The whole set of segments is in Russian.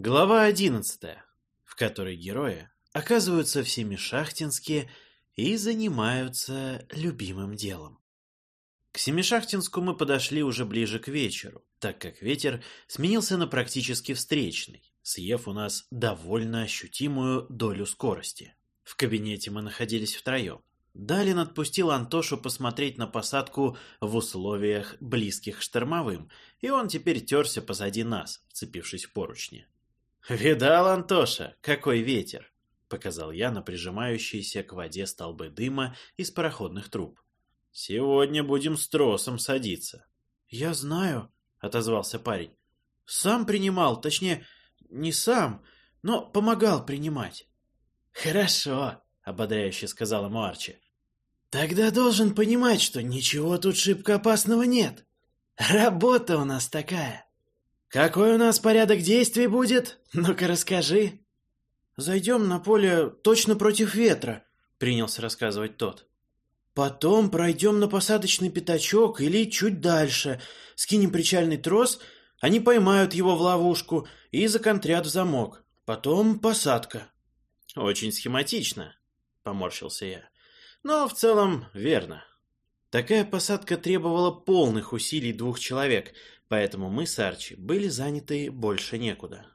Глава одиннадцатая, в которой герои оказываются в Семишахтинске и занимаются любимым делом. К Семишахтинску мы подошли уже ближе к вечеру, так как ветер сменился на практически встречный, съев у нас довольно ощутимую долю скорости. В кабинете мы находились втроем. Далин отпустил Антошу посмотреть на посадку в условиях, близких штормовым, и он теперь терся позади нас, вцепившись в поручни. «Видал, Антоша, какой ветер!» — показал я на прижимающиеся к воде столбы дыма из пароходных труб. «Сегодня будем с тросом садиться». «Я знаю», — отозвался парень. «Сам принимал, точнее, не сам, но помогал принимать». «Хорошо», — ободряюще сказал ему. «Тогда должен понимать, что ничего тут шибко опасного нет. Работа у нас такая». «Какой у нас порядок действий будет? Ну-ка расскажи». «Зайдем на поле точно против ветра», — принялся рассказывать тот. «Потом пройдем на посадочный пятачок или чуть дальше, скинем причальный трос, они поймают его в ловушку и законтрят в замок. Потом посадка». «Очень схематично», — поморщился я. «Но в целом верно. Такая посадка требовала полных усилий двух человек, поэтому мы с Арчи были заняты больше некуда.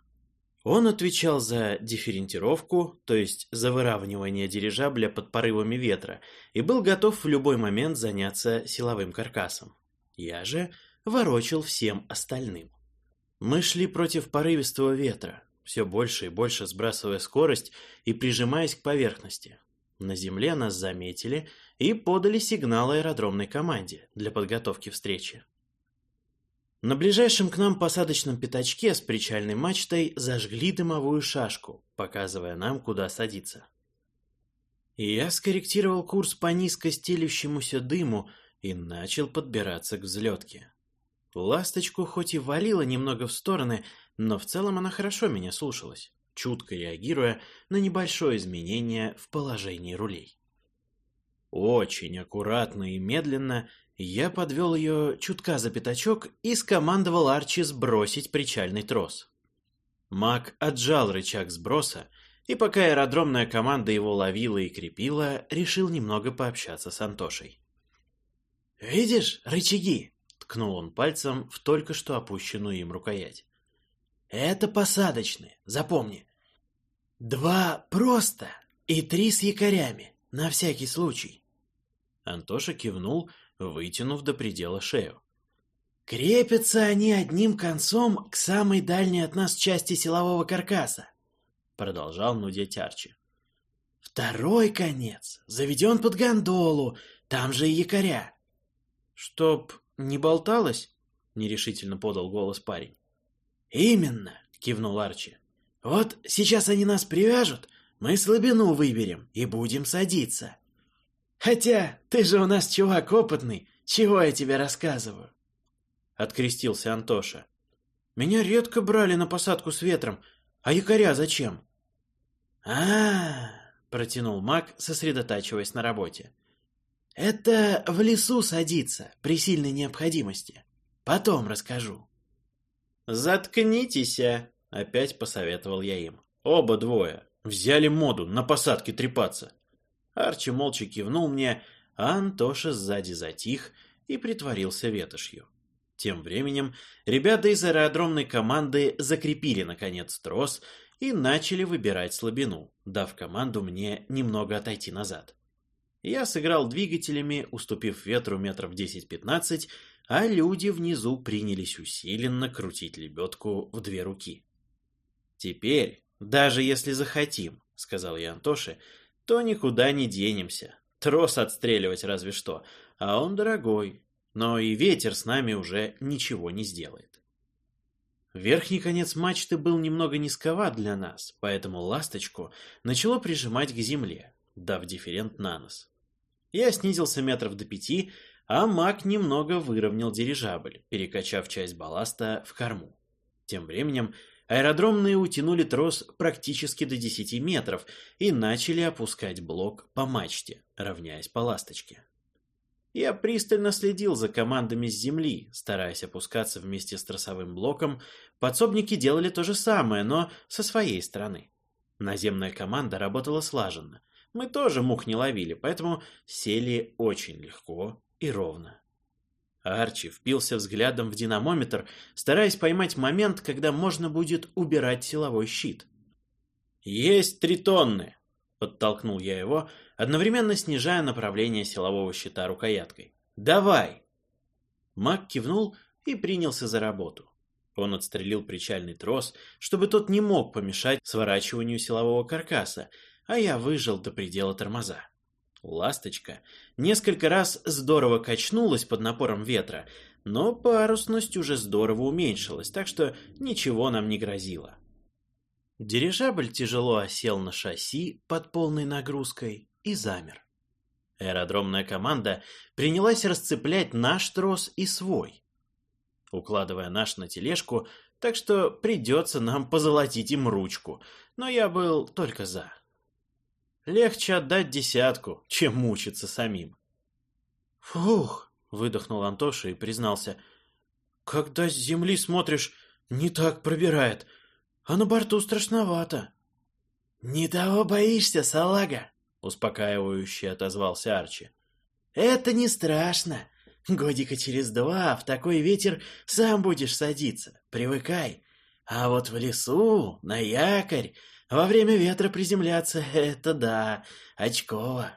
Он отвечал за дифферентировку, то есть за выравнивание дирижабля под порывами ветра, и был готов в любой момент заняться силовым каркасом. Я же ворочил всем остальным. Мы шли против порывистого ветра, все больше и больше сбрасывая скорость и прижимаясь к поверхности. На земле нас заметили и подали сигнал аэродромной команде для подготовки встречи. На ближайшем к нам посадочном пятачке с причальной мачтой зажгли дымовую шашку, показывая нам, куда садиться. Я скорректировал курс по низко стелющемуся дыму и начал подбираться к взлетке. Ласточку хоть и валила немного в стороны, но в целом она хорошо меня слушалась, чутко реагируя на небольшое изменение в положении рулей. Очень аккуратно и медленно я подвел ее чутка за пятачок и скомандовал Арчи сбросить причальный трос. Маг отжал рычаг сброса, и пока аэродромная команда его ловила и крепила, решил немного пообщаться с Антошей. «Видишь рычаги?» — ткнул он пальцем в только что опущенную им рукоять. «Это посадочные, запомни. Два просто и три с якорями, на всякий случай». Антоша кивнул, вытянув до предела шею. «Крепятся они одним концом к самой дальней от нас части силового каркаса», — продолжал нудеть Арчи. «Второй конец заведен под гондолу, там же и якоря». «Чтоб не болталось?» — нерешительно подал голос парень. «Именно», — кивнул Арчи. «Вот сейчас они нас привяжут, мы слабину выберем и будем садиться. Хотя ты же у нас чувак опытный, чего я тебе рассказываю?» Открестился Антоша. «Меня редко брали на посадку с ветром, а якоря зачем?» а, протянул маг, сосредотачиваясь на работе. «Это в лесу садиться при сильной необходимости. Потом расскажу». «Заткнитесь!» — опять посоветовал я им. «Оба двое. Взяли моду на посадке трепаться. Арчи молча кивнул мне, а Антоша сзади затих и притворился ветошью. Тем временем ребята из аэродромной команды закрепили, наконец, трос и начали выбирать слабину, дав команду мне немного отойти назад. Я сыграл двигателями, уступив ветру метров 10-15, а люди внизу принялись усиленно крутить лебедку в две руки. «Теперь, даже если захотим», — сказал я Антоше, — то никуда не денемся. Трос отстреливать разве что, а он дорогой. Но и ветер с нами уже ничего не сделает. Верхний конец мачты был немного низковат для нас, поэтому ласточку начало прижимать к земле, дав дифферент на нос. Я снизился метров до пяти, а маг немного выровнял дирижабль, перекачав часть балласта в корму. Тем временем Аэродромные утянули трос практически до 10 метров и начали опускать блок по мачте, равняясь по ласточке. Я пристально следил за командами с земли, стараясь опускаться вместе с тросовым блоком. Подсобники делали то же самое, но со своей стороны. Наземная команда работала слаженно. Мы тоже мух не ловили, поэтому сели очень легко и ровно. Арчи впился взглядом в динамометр, стараясь поймать момент, когда можно будет убирать силовой щит. «Есть три тонны!» — подтолкнул я его, одновременно снижая направление силового щита рукояткой. «Давай!» Маг кивнул и принялся за работу. Он отстрелил причальный трос, чтобы тот не мог помешать сворачиванию силового каркаса, а я выжил до предела тормоза. Ласточка несколько раз здорово качнулась под напором ветра, но парусность уже здорово уменьшилась, так что ничего нам не грозило. Дирижабль тяжело осел на шасси под полной нагрузкой и замер. Аэродромная команда принялась расцеплять наш трос и свой, укладывая наш на тележку, так что придется нам позолотить им ручку, но я был только за. Легче отдать десятку, чем мучиться самим. «Фух!» — выдохнул Антоша и признался. «Когда с земли смотришь, не так пробирает, а на борту страшновато». «Не того боишься, салага!» — успокаивающе отозвался Арчи. «Это не страшно. Годика через два в такой ветер сам будешь садиться. Привыкай. А вот в лесу, на якорь, во время ветра приземляться — это да, очково.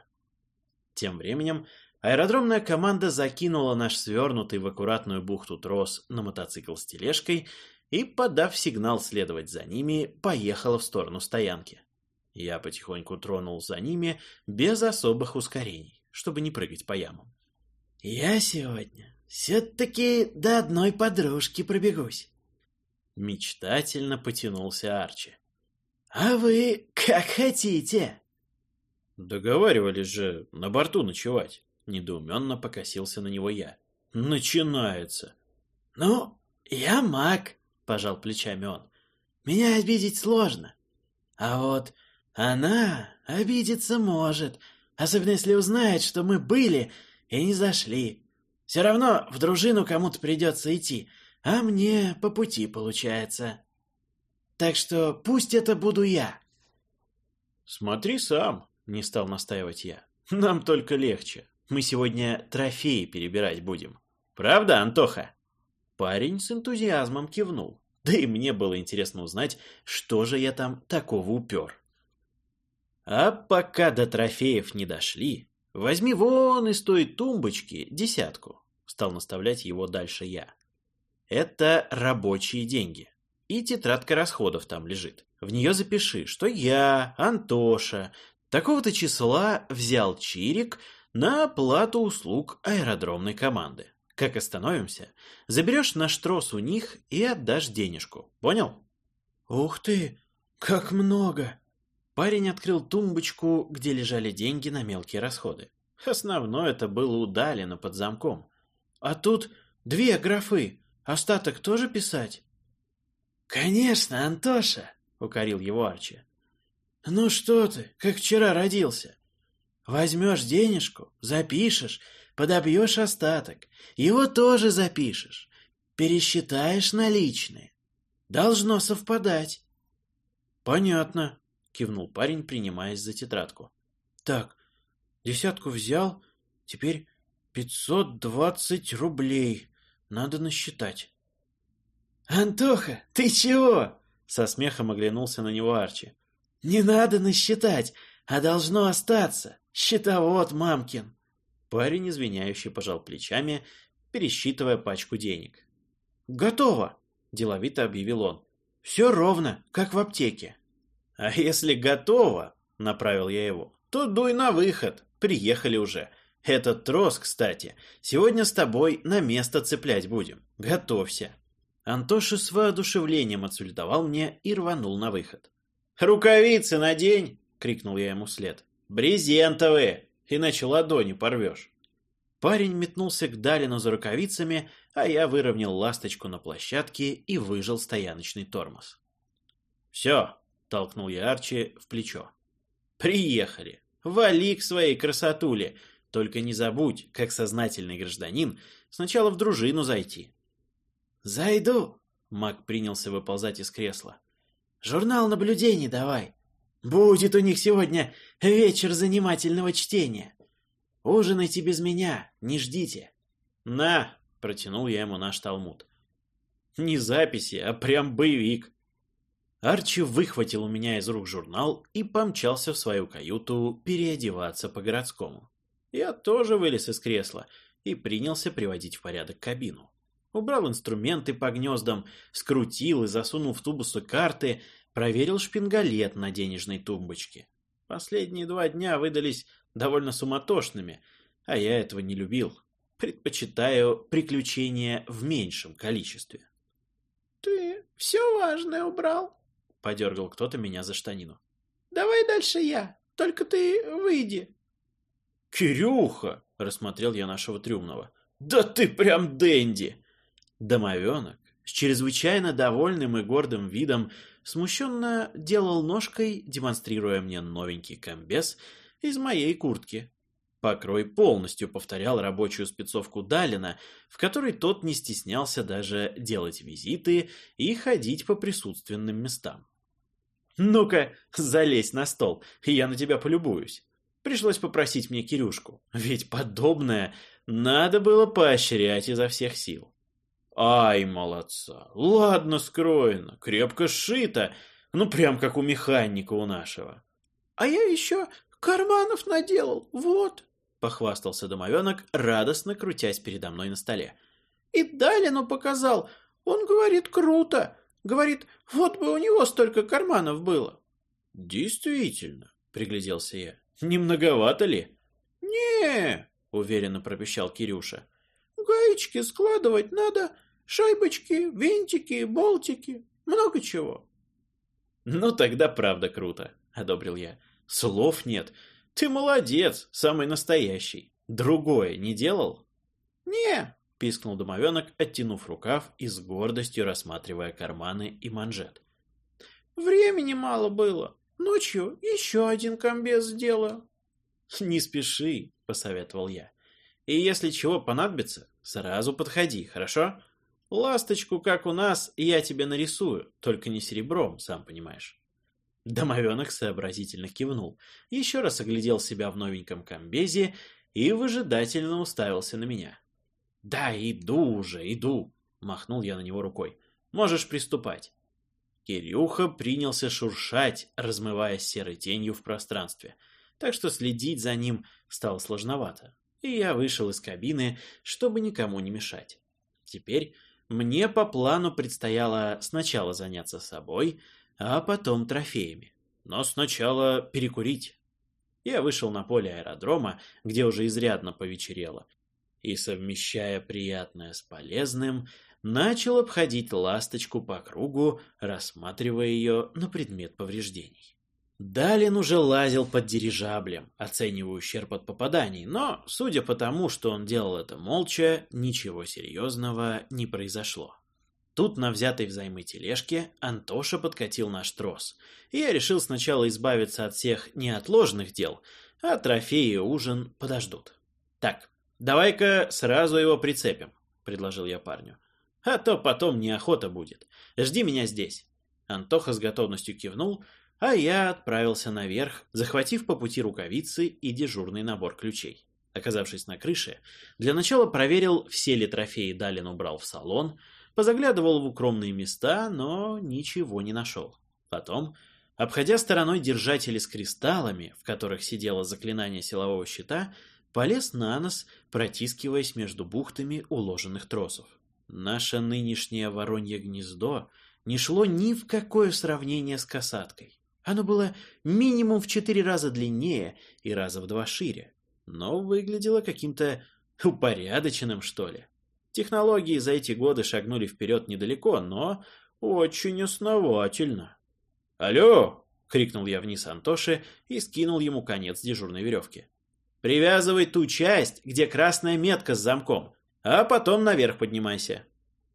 Тем временем аэродромная команда закинула наш свернутый в аккуратную бухту трос на мотоцикл с тележкой и, подав сигнал следовать за ними, поехала в сторону стоянки. Я потихоньку тронул за ними без особых ускорений, чтобы не прыгать по ямам. «Я сегодня все-таки до одной подружки пробегусь», — мечтательно потянулся Арчи. «А вы как хотите!» «Договаривались же на борту ночевать», — недоуменно покосился на него я. «Начинается!» «Ну, я маг», — пожал плечами он. «Меня обидеть сложно. А вот она обидеться может, особенно если узнает, что мы были и не зашли. Все равно в дружину кому-то придется идти, а мне по пути получается». Так что пусть это буду я. Смотри сам, не стал настаивать я. Нам только легче. Мы сегодня трофеи перебирать будем. Правда, Антоха? Парень с энтузиазмом кивнул. Да и мне было интересно узнать, что же я там такого упер. А пока до трофеев не дошли, возьми вон из той тумбочки десятку, стал наставлять его дальше я. Это рабочие деньги. И тетрадка расходов там лежит. В нее запиши, что я, Антоша, такого-то числа взял чирик на оплату услуг аэродромной команды. Как остановимся, заберешь наш трос у них и отдашь денежку. Понял? Ух ты, как много! Парень открыл тумбочку, где лежали деньги на мелкие расходы. Основное это было удалено под замком. А тут две графы. Остаток тоже писать? «Конечно, Антоша!» — укорил его Арчи. «Ну что ты, как вчера родился? Возьмешь денежку, запишешь, подобьешь остаток, его тоже запишешь, пересчитаешь наличные. Должно совпадать». «Понятно», — кивнул парень, принимаясь за тетрадку. «Так, десятку взял, теперь пятьсот двадцать рублей. Надо насчитать». «Антоха, ты чего?» Со смехом оглянулся на него Арчи. «Не надо насчитать, а должно остаться. Счетовод, мамкин!» Парень, извиняющий, пожал плечами, пересчитывая пачку денег. «Готово!» – деловито объявил он. «Все ровно, как в аптеке». «А если готово?» – направил я его. «То дуй на выход. Приехали уже. Этот трос, кстати, сегодня с тобой на место цеплять будем. Готовься». Антоша с воодушевлением отсультовал мне и рванул на выход. «Рукавицы надень!» — крикнул я ему вслед. «Брезентовые! Иначе ладони порвешь!» Парень метнулся к Далину за рукавицами, а я выровнял ласточку на площадке и выжил стояночный тормоз. «Все!» — толкнул я Арчи в плечо. «Приехали! Вали к своей красотуле! Только не забудь, как сознательный гражданин, сначала в дружину зайти. Зайду. Мак принялся выползать из кресла. Журнал наблюдений давай. Будет у них сегодня вечер занимательного чтения. Ужинайте без меня, не ждите. На, протянул я ему наш талмуд. Не записи, а прям боевик. Арчи выхватил у меня из рук журнал и помчался в свою каюту переодеваться по-городскому. Я тоже вылез из кресла и принялся приводить в порядок кабину. Убрал инструменты по гнездам, скрутил и засунул в тубусы карты, проверил шпингалет на денежной тумбочке. Последние два дня выдались довольно суматошными, а я этого не любил. Предпочитаю приключения в меньшем количестве. «Ты все важное убрал?» — подергал кто-то меня за штанину. «Давай дальше я, только ты выйди». «Кирюха!» — рассмотрел я нашего трюмного. «Да ты прям денди!» Домовенок с чрезвычайно довольным и гордым видом смущенно делал ножкой, демонстрируя мне новенький комбез из моей куртки. Покрой полностью повторял рабочую спецовку Далина, в которой тот не стеснялся даже делать визиты и ходить по присутственным местам. «Ну-ка, залезь на стол, я на тебя полюбуюсь». Пришлось попросить мне Кирюшку, ведь подобное надо было поощрять изо всех сил. Ай, молодца, ладно скроено, крепко сшито, ну прям как у механика у нашего. А я еще карманов наделал, вот. — похвастался домовенок, радостно крутясь передо мной на столе. «И Далину показал. Он говорит, круто. Говорит, вот бы у него столько карманов было». «Действительно», — пригляделся я. «Не многовато ли?» «Не», — уверенно пропищал Кирюша. «Гаечки складывать надо, шайбочки, винтики, болтики, много чего». «Ну, тогда правда круто», — одобрил я. «Слов нет. Ты молодец, самый настоящий. Другое не делал? Не, пискнул домовенок, оттянув рукав и с гордостью рассматривая карманы и манжет. Времени мало было. Ночью еще один комбез сделаю. Не спеши, посоветовал я. И если чего понадобится, сразу подходи, хорошо? Ласточку, как у нас, я тебе нарисую, только не серебром, сам понимаешь. Домовенок сообразительно кивнул, еще раз оглядел себя в новеньком комбезе и выжидательно уставился на меня. «Да, иду уже, иду!» — махнул я на него рукой. «Можешь приступать». Кирюха принялся шуршать, размывая серой тенью в пространстве, так что следить за ним стало сложновато, и я вышел из кабины, чтобы никому не мешать. Теперь мне по плану предстояло сначала заняться собой, а потом трофеями. Но сначала перекурить. Я вышел на поле аэродрома, где уже изрядно повечерело, и, совмещая приятное с полезным, начал обходить ласточку по кругу, рассматривая ее на предмет повреждений. Далин уже лазил под дирижаблем, оценивая ущерб от попаданий, но, судя по тому, что он делал это молча, ничего серьезного не произошло. Тут на взятой взаймы тележке Антоша подкатил наш трос, и я решил сначала избавиться от всех неотложных дел, а трофеи и ужин подождут. «Так, давай-ка сразу его прицепим», — предложил я парню. «А то потом неохота будет. Жди меня здесь». Антоха с готовностью кивнул, а я отправился наверх, захватив по пути рукавицы и дежурный набор ключей. Оказавшись на крыше, для начала проверил, все ли трофеи Далин убрал в салон, Позаглядывал в укромные места, но ничего не нашел. Потом, обходя стороной держатели с кристаллами, в которых сидело заклинание силового щита, полез на нос, протискиваясь между бухтами уложенных тросов. Наше нынешнее воронье гнездо не шло ни в какое сравнение с касаткой. Оно было минимум в четыре раза длиннее и раза в два шире, но выглядело каким-то упорядоченным, что ли. Технологии за эти годы шагнули вперед недалеко, но очень основательно. «Алло!» — крикнул я вниз Антоше и скинул ему конец дежурной веревки. «Привязывай ту часть, где красная метка с замком, а потом наверх поднимайся».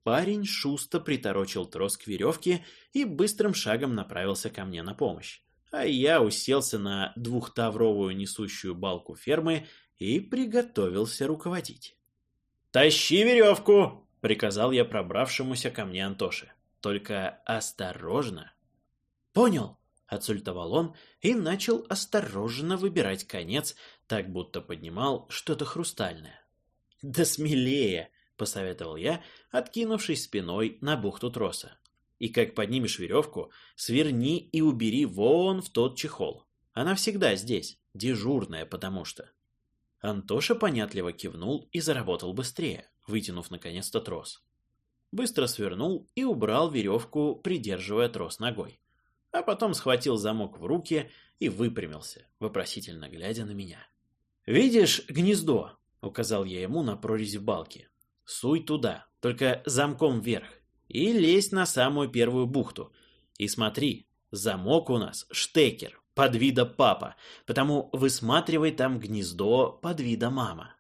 Парень шусто приторочил трос к веревке и быстрым шагом направился ко мне на помощь. А я уселся на двухтавровую несущую балку фермы и приготовился руководить. «Тащи веревку!» — приказал я пробравшемуся ко мне Антоше. «Только осторожно!» «Понял!» — отсультовал он и начал осторожно выбирать конец, так будто поднимал что-то хрустальное. «Да смелее!» — посоветовал я, откинувшись спиной на бухту троса. «И как поднимешь веревку, сверни и убери вон в тот чехол. Она всегда здесь, дежурная потому что». Антоша понятливо кивнул и заработал быстрее, вытянув наконец-то трос. Быстро свернул и убрал веревку, придерживая трос ногой. А потом схватил замок в руки и выпрямился, вопросительно глядя на меня. «Видишь гнездо?» — указал я ему на прорезь в балке. «Суй туда, только замком вверх, и лезь на самую первую бухту. И смотри, замок у нас штекер, под вида папа, потому высматривай там гнездо под вида мама».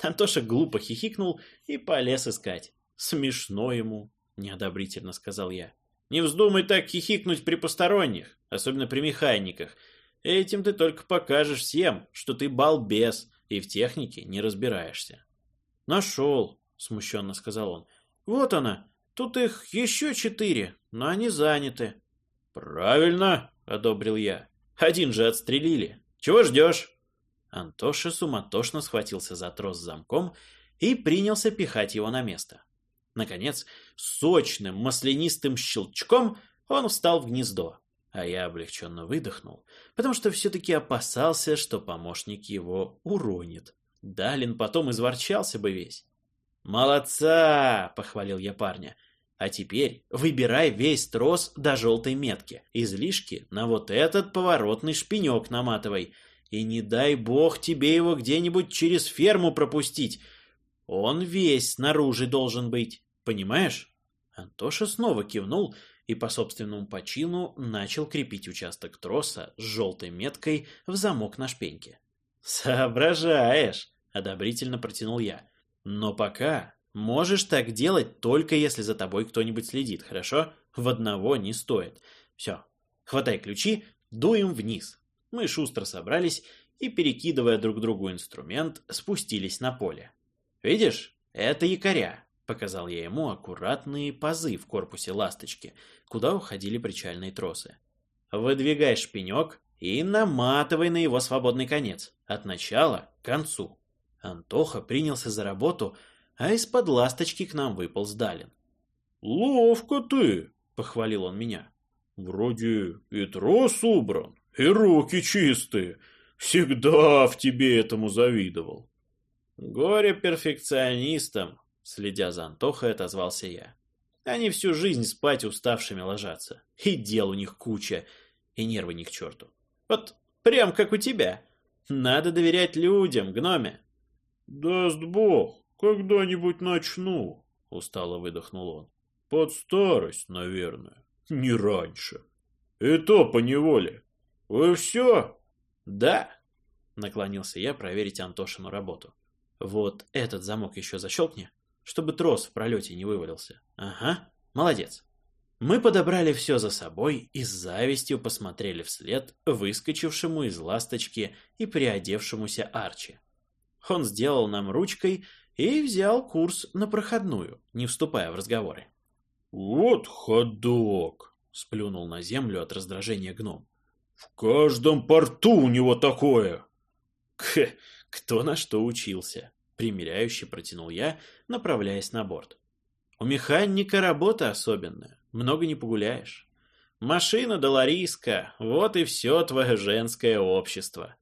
Антоша глупо хихикнул и полез искать. «Смешно ему», — неодобрительно сказал я. «Не вздумай так хихикнуть при посторонних, особенно при механиках. Этим ты только покажешь всем, что ты балбес и в технике не разбираешься». «Нашел», — смущенно сказал он. «Вот она. Тут их еще четыре, но они заняты». «Правильно», — одобрил я. Один же отстрелили. Чего ждешь?» Антоша суматошно схватился за трос с замком и принялся пихать его на место. Наконец, сочным маслянистым щелчком он встал в гнездо, а я облегченно выдохнул, потому что все-таки опасался, что помощник его уронит. Далин потом изворчался бы весь. «Молодца!» — похвалил я парня. А теперь выбирай весь трос до желтой метки. Излишки на вот этот поворотный шпинек наматывай. И не дай бог тебе его где-нибудь через ферму пропустить. Он весь снаружи должен быть. Понимаешь? Антоша снова кивнул и по собственному почину начал крепить участок троса с желтой меткой в замок на шпеньке. «Соображаешь!» — одобрительно протянул я. «Но пока Можешь так делать, только если за тобой кто-нибудь следит, хорошо? В одного не стоит. Все, хватай ключи, дуем вниз. Мы шустро собрались и, перекидывая друг другу инструмент, спустились на поле. «Видишь, это якоря», — показал я ему аккуратные пазы в корпусе ласточки, куда уходили причальные тросы. «Выдвигай шпинек и наматывай на его свободный конец, от начала к концу». Антоха принялся за работу, — а из-под ласточки к нам выпал Сдалин. «Ловко ты!» — похвалил он меня. «Вроде и трос убран, и руки чистые. Всегда в тебе этому завидовал». «Горе перфекционистам!» — следя за Антохой, отозвался я. «Они всю жизнь спать уставшими ложатся. И дел у них куча, и нервы ни к черту. Вот прям как у тебя. Надо доверять людям, гноме». «Даст бог!» «Когда-нибудь начну», — устало выдохнул он. «Под старость, наверное. Не раньше. И то поневоле. Вы все?» «Да», — наклонился я проверить Антошину работу. «Вот этот замок еще защелкни, чтобы трос в пролете не вывалился. Ага, молодец». Мы подобрали все за собой и с завистью посмотрели вслед выскочившему из ласточки и приодевшемуся Арчи. Он сделал нам ручкой и взял курс на проходную, не вступая в разговоры. «Вот ходок!» — сплюнул на землю от раздражения гном. «В каждом порту у него такое!» «К, кто на что учился?» — примиряюще протянул я, направляясь на борт. «У механика работа особенная, много не погуляешь. Машина долариска, вот и все твое женское общество».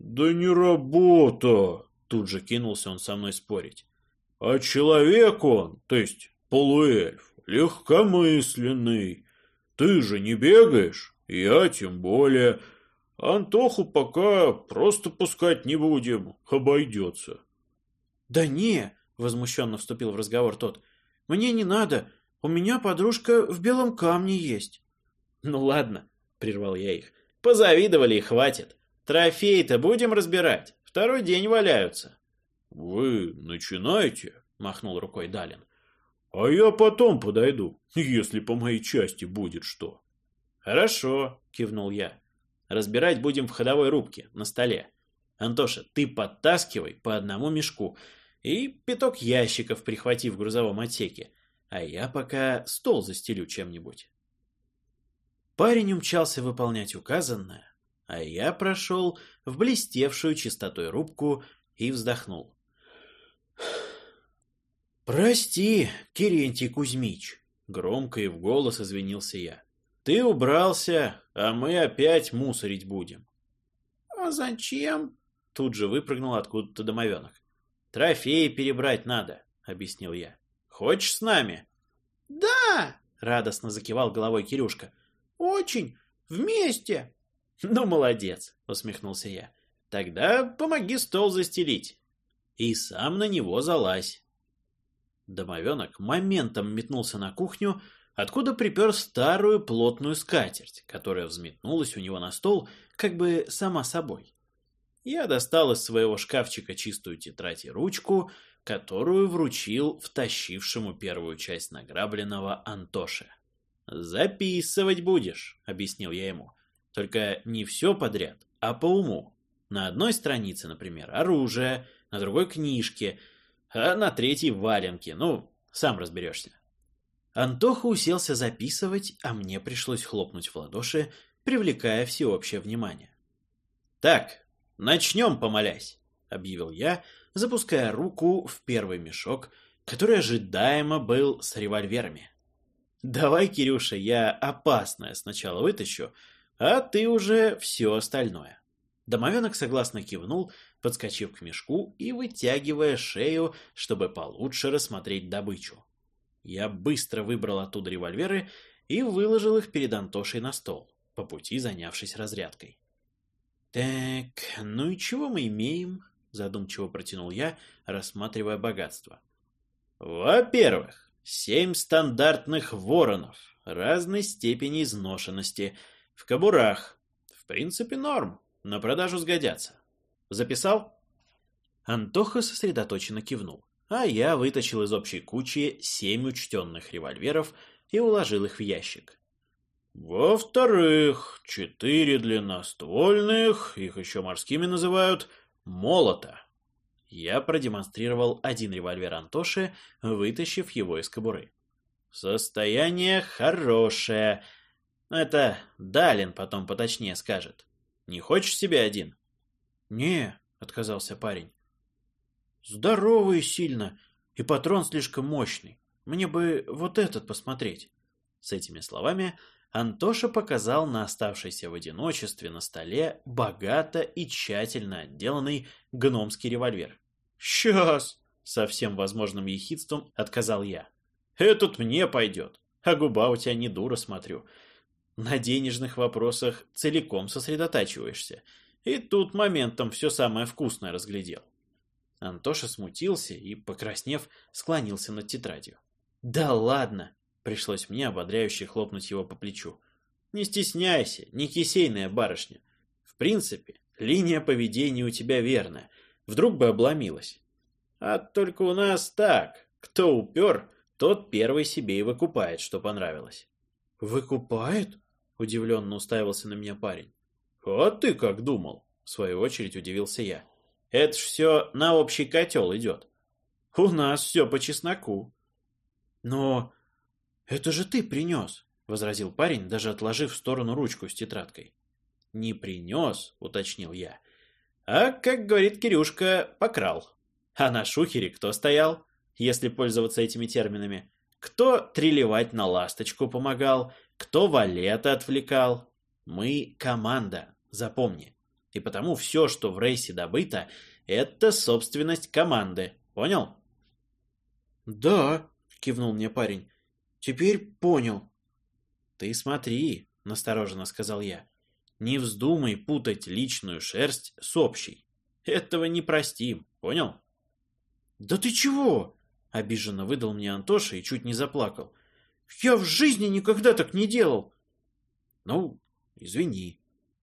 «Да не работа!» Тут же кинулся он со мной спорить. А человек он, то есть полуэльф, легкомысленный. Ты же не бегаешь, я тем более. Антоху пока просто пускать не будем, обойдется. Да не, возмущенно вступил в разговор тот. Мне не надо, у меня подружка в белом камне есть. Ну ладно, прервал я их. Позавидовали и хватит. Трофей-то будем разбирать. Второй день валяются. Вы начинаете? Махнул рукой Далин. А я потом подойду, если по моей части будет что. Хорошо, кивнул я. Разбирать будем в ходовой рубке, на столе. Антоша, ты подтаскивай по одному мешку и пяток ящиков прихвати в грузовом отсеке, а я пока стол застелю чем-нибудь. Парень умчался выполнять указанное, а я прошел в блестевшую чистотой рубку и вздохнул. «Прости, Керентий Кузьмич», — громко и в голос извинился я. «Ты убрался, а мы опять мусорить будем». «А зачем?» — тут же выпрыгнул откуда-то домовенок. «Трофеи перебрать надо», — объяснил я. «Хочешь с нами?» «Да!» — радостно закивал головой Кирюшка. «Очень! Вместе!» «Ну, молодец!» — усмехнулся я. «Тогда помоги стол застелить. И сам на него залазь». Домовенок моментом метнулся на кухню, откуда припер старую плотную скатерть, которая взметнулась у него на стол как бы сама собой. Я достал из своего шкафчика чистую тетрадь и ручку, которую вручил втащившему первую часть награбленного Антоше. «Записывать будешь», — объяснил я ему. «Только не все подряд, а по уму. На одной странице, например, оружие, на другой книжки, а на третьей валенки. Ну, сам разберешься». Антоха уселся записывать, а мне пришлось хлопнуть в ладоши, привлекая всеобщее внимание. «Так, начнем, помолясь», — объявил я, запуская руку в первый мешок, который ожидаемо был с револьверами. «Давай, Кирюша, я опасное сначала вытащу, а ты уже все остальное». Домовенок согласно кивнул, подскочив к мешку и вытягивая шею, чтобы получше рассмотреть добычу. Я быстро выбрал оттуда револьверы и выложил их перед Антошей на стол, по пути занявшись разрядкой. «Так, ну и чего мы имеем?» — задумчиво протянул я, рассматривая богатство. «Во-первых, семь стандартных воронов разной степени изношенности в кобурах. В принципе, норм, на продажу сгодятся. Записал?» Антоха сосредоточенно кивнул а я вытащил из общей кучи семь учтенных револьверов и уложил их в ящик. Во-вторых, четыре длинноствольных, их еще морскими называют, молота. Я продемонстрировал один револьвер Антоши, вытащив его из кобуры. Состояние хорошее. Это Далин потом поточнее скажет. Не хочешь себе один? Не, отказался парень. Здоровый сильно, и патрон слишком мощный. Мне бы вот этот посмотреть. С этими словами Антоша показал на оставшийся в одиночестве на столе богато и тщательно отделанный гномский револьвер. «Сейчас!» — со всем возможным ехидством отказал я. «Этот мне пойдет, а губа у тебя не дура, смотрю. На денежных вопросах целиком сосредотачиваешься, и тут моментом все самое вкусное разглядел. Антоша смутился и, покраснев, склонился над тетрадью. «Да ладно!» — пришлось мне ободряюще хлопнуть его по плечу. «Не стесняйся, не кисейная барышня. В принципе, линия поведения у тебя верная. Вдруг бы обломилась. А только у нас так. Кто упер, тот первый себе и выкупает, что понравилось». «Выкупает?» — удивленно уставился на меня парень. «А ты как думал?» — в свою очередь удивился я. Это ж все на общий котел идет. У нас все по чесноку. Но это же ты принес, возразил парень, даже отложив в сторону ручку с тетрадкой. Не принес, уточнил я. А, как говорит Кирюшка, покрал. А на шухере кто стоял, если пользоваться этими терминами? Кто трелевать на ласточку помогал, кто валета отвлекал. Мы команда, запомни. И потому все, что в рейсе добыто, это собственность команды. Понял? Да, кивнул мне парень. Теперь понял. Ты смотри, настороженно сказал я. Не вздумай путать личную шерсть с общей. Этого не простим, понял? Да ты чего? Обиженно выдал мне Антоша и чуть не заплакал. Я в жизни никогда так не делал. Ну, извини,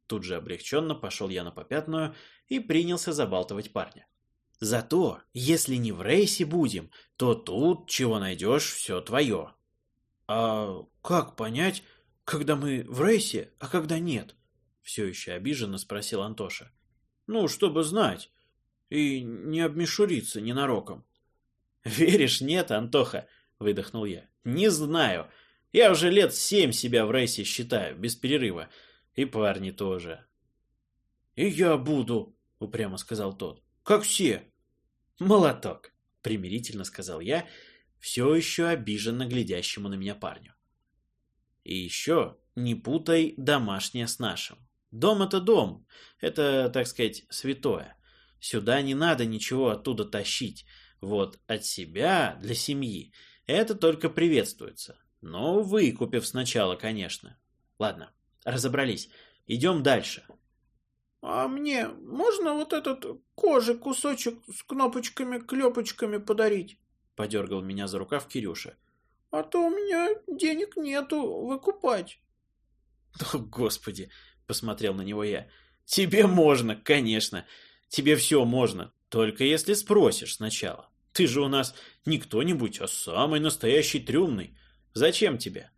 Тут же облегченно пошел я на попятную и принялся забалтывать парня. Зато, если не в рейсе будем, то тут, чего найдешь, все твое. А как понять, когда мы в рейсе, а когда нет? Все еще обиженно спросил Антоша. Ну, чтобы знать. И не обмешуриться ненароком. «Веришь, нет, Антоха?» — выдохнул я. «Не знаю. Я уже лет семь себя в рейсе считаю, без перерыва. И парни тоже». «И я буду», — упрямо сказал тот. «Как все». «Молоток», — примирительно сказал я, все еще обиженно глядящему на меня парню. «И еще не путай домашнее с нашим. Дом — это дом, это, так сказать, святое. Сюда не надо ничего оттуда тащить. Вот от себя для семьи это только приветствуется. Но выкупив сначала, конечно. Ладно, разобрались. Идем дальше. А мне можно вот этот кожи кусочек с кнопочками-клепочками подарить? Подергал меня за рукав Кирюша. А то у меня денег нету выкупать. О, Господи, посмотрел на него я. Тебе можно, конечно. Тебе все можно, только если спросишь сначала. Ты же у нас не кто-нибудь, а самый настоящий трюмный. Зачем тебе?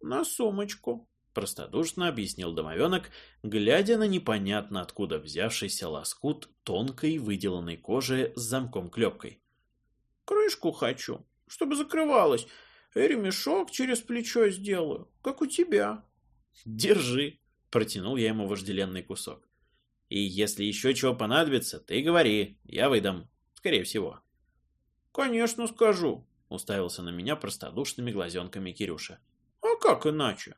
На сумочку, простодушно объяснил домовенок, глядя на непонятно откуда взявшийся лоскут тонкой выделанной кожи с замком-клепкой. Крышку хочу, чтобы закрывалась. И ремешок через плечо сделаю, как у тебя. Держи, протянул я ему вожделенный кусок. И если еще чего понадобится, ты говори, я выдам, скорее всего. Конечно, скажу, уставился на меня простодушными глазенками Кирюша. А как иначе?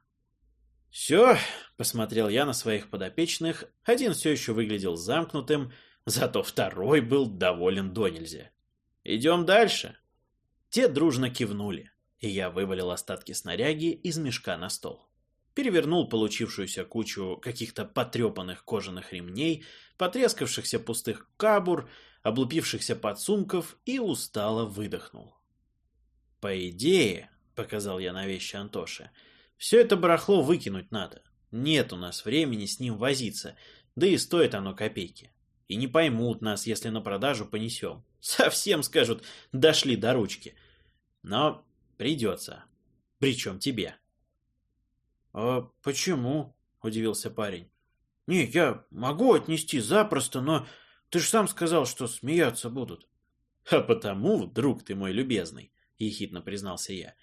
Все, посмотрел я на своих подопечных, один все еще выглядел замкнутым, зато второй был доволен до нельзя. Идем дальше. Те дружно кивнули, и я вывалил остатки снаряги из мешка на стол перевернул получившуюся кучу каких-то потрепанных кожаных ремней, потрескавшихся пустых кабур, облупившихся подсумков и устало выдохнул. «По идее», — показал я на вещи Антоше, — «все это барахло выкинуть надо. Нет у нас времени с ним возиться, да и стоит оно копейки. И не поймут нас, если на продажу понесем. Совсем скажут, дошли до ручки. Но придется. Причем тебе». «А почему?» – удивился парень. «Не, я могу отнести запросто, но ты же сам сказал, что смеяться будут». «А потому, друг ты мой любезный», – ехидно признался я,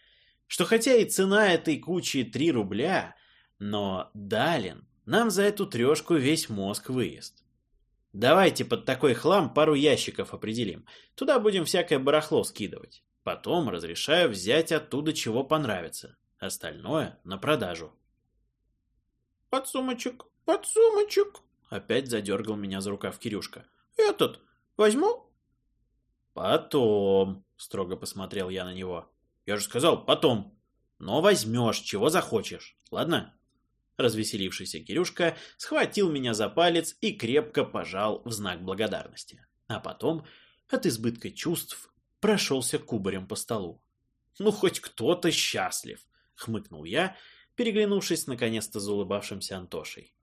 «что хотя и цена этой кучи три рубля, но Далин нам за эту трешку весь мозг выезд. Давайте под такой хлам пару ящиков определим, туда будем всякое барахло скидывать. Потом разрешаю взять оттуда чего понравится, остальное на продажу». Подсумочек, подсумочек. Опять задергал меня за рукав Кирюшка. Этот возьму? Потом, строго посмотрел я на него. Я же сказал, потом. Но возьмешь, чего захочешь, ладно? Развеселившийся Кирюшка схватил меня за палец и крепко пожал в знак благодарности. А потом, от избытка чувств, прошелся кубарем по столу. «Ну, хоть кто-то счастлив!» — хмыкнул я переглянувшись наконец-то за улыбавшимся Антошей.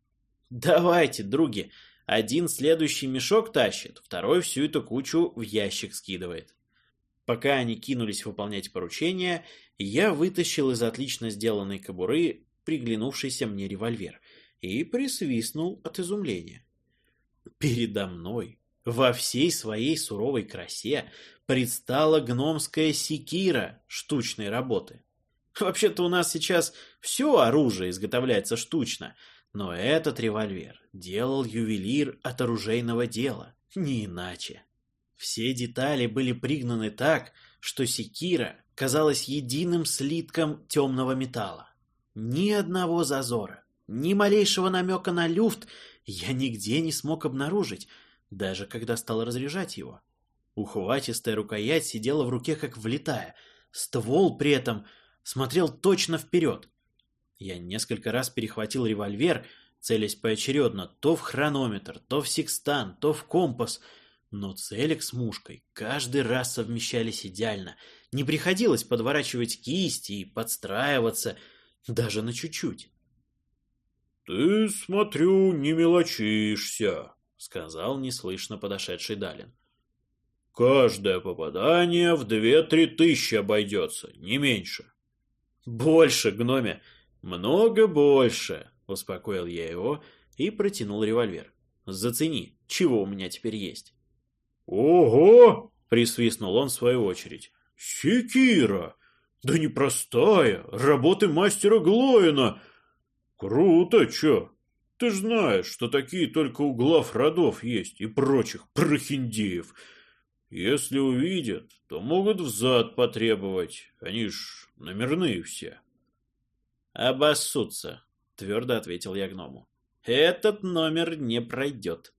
«Давайте, други, один следующий мешок тащит, второй всю эту кучу в ящик скидывает». Пока они кинулись выполнять поручение, я вытащил из отлично сделанной кобуры приглянувшийся мне револьвер и присвистнул от изумления. Передо мной во всей своей суровой красе предстала гномская секира штучной работы. Вообще-то у нас сейчас все оружие изготовляется штучно, но этот револьвер делал ювелир от оружейного дела, не иначе. Все детали были пригнаны так, что секира казалась единым слитком темного металла. Ни одного зазора, ни малейшего намека на люфт я нигде не смог обнаружить, даже когда стал разряжать его. Ухватистая рукоять сидела в руке как влитая, ствол при этом — смотрел точно вперед. Я несколько раз перехватил револьвер, целясь поочередно то в хронометр, то в секстан, то в компас, но целик с мушкой каждый раз совмещались идеально. Не приходилось подворачивать кисти и подстраиваться даже на чуть-чуть. «Ты, смотрю, не мелочишься», — сказал неслышно подошедший Далин. «Каждое попадание в две-три тысячи обойдется, не меньше». «Больше, гноме! Много больше!» — успокоил я его и протянул револьвер. Зацени, чего у меня теперь есть. «Ого!» — присвистнул он в свою очередь. «Секира! Да непростая, работы мастера Глоина! Круто, чё? Ты ж знаешь, что такие только у глав родов есть и прочих прохиндеев. Если увидят, то могут взад потребовать, они ж номерные все». «Обоссутся», — твердо ответил я гному. «Этот номер не пройдет».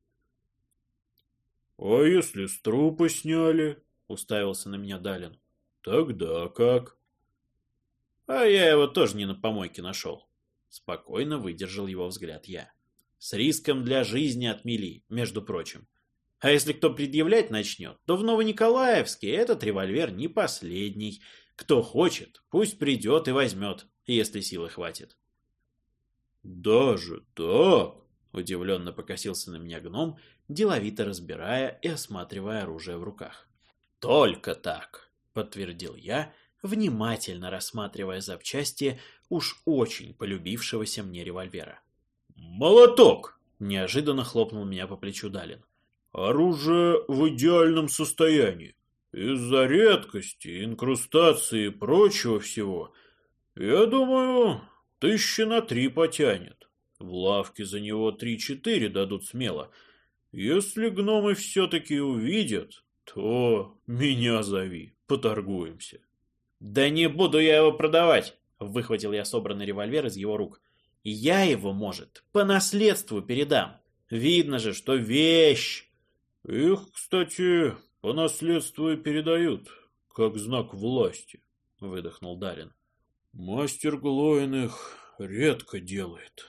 «А если с трупа сняли?» — уставился на меня Далин. «Тогда как?» «А я его тоже не на помойке нашел». Спокойно выдержал его взгляд я. С риском для жизни отмели, между прочим. А если кто предъявлять начнет, то в Новониколаевске этот револьвер не последний. Кто хочет, пусть придет и возьмет, если силы хватит. «Даже так?» — удивленно покосился на меня гном, деловито разбирая и осматривая оружие в руках. «Только так!» — подтвердил я, внимательно рассматривая запчасти уж очень полюбившегося мне револьвера. «Молоток!» — неожиданно хлопнул меня по плечу Далин. «Оружие в идеальном состоянии. Из-за редкости, инкрустации и прочего всего, я думаю, тысячи на три потянет. В лавке за него три-четыре дадут смело. Если гномы все-таки увидят, то меня зови, поторгуемся. Да не буду я его продавать, выхватил я собранный револьвер из его рук. Я его, может, по наследству передам. Видно же, что вещь. Их, кстати, по наследству и передают, как знак власти, выдохнул Дарин. Мастер Глоин их редко делает.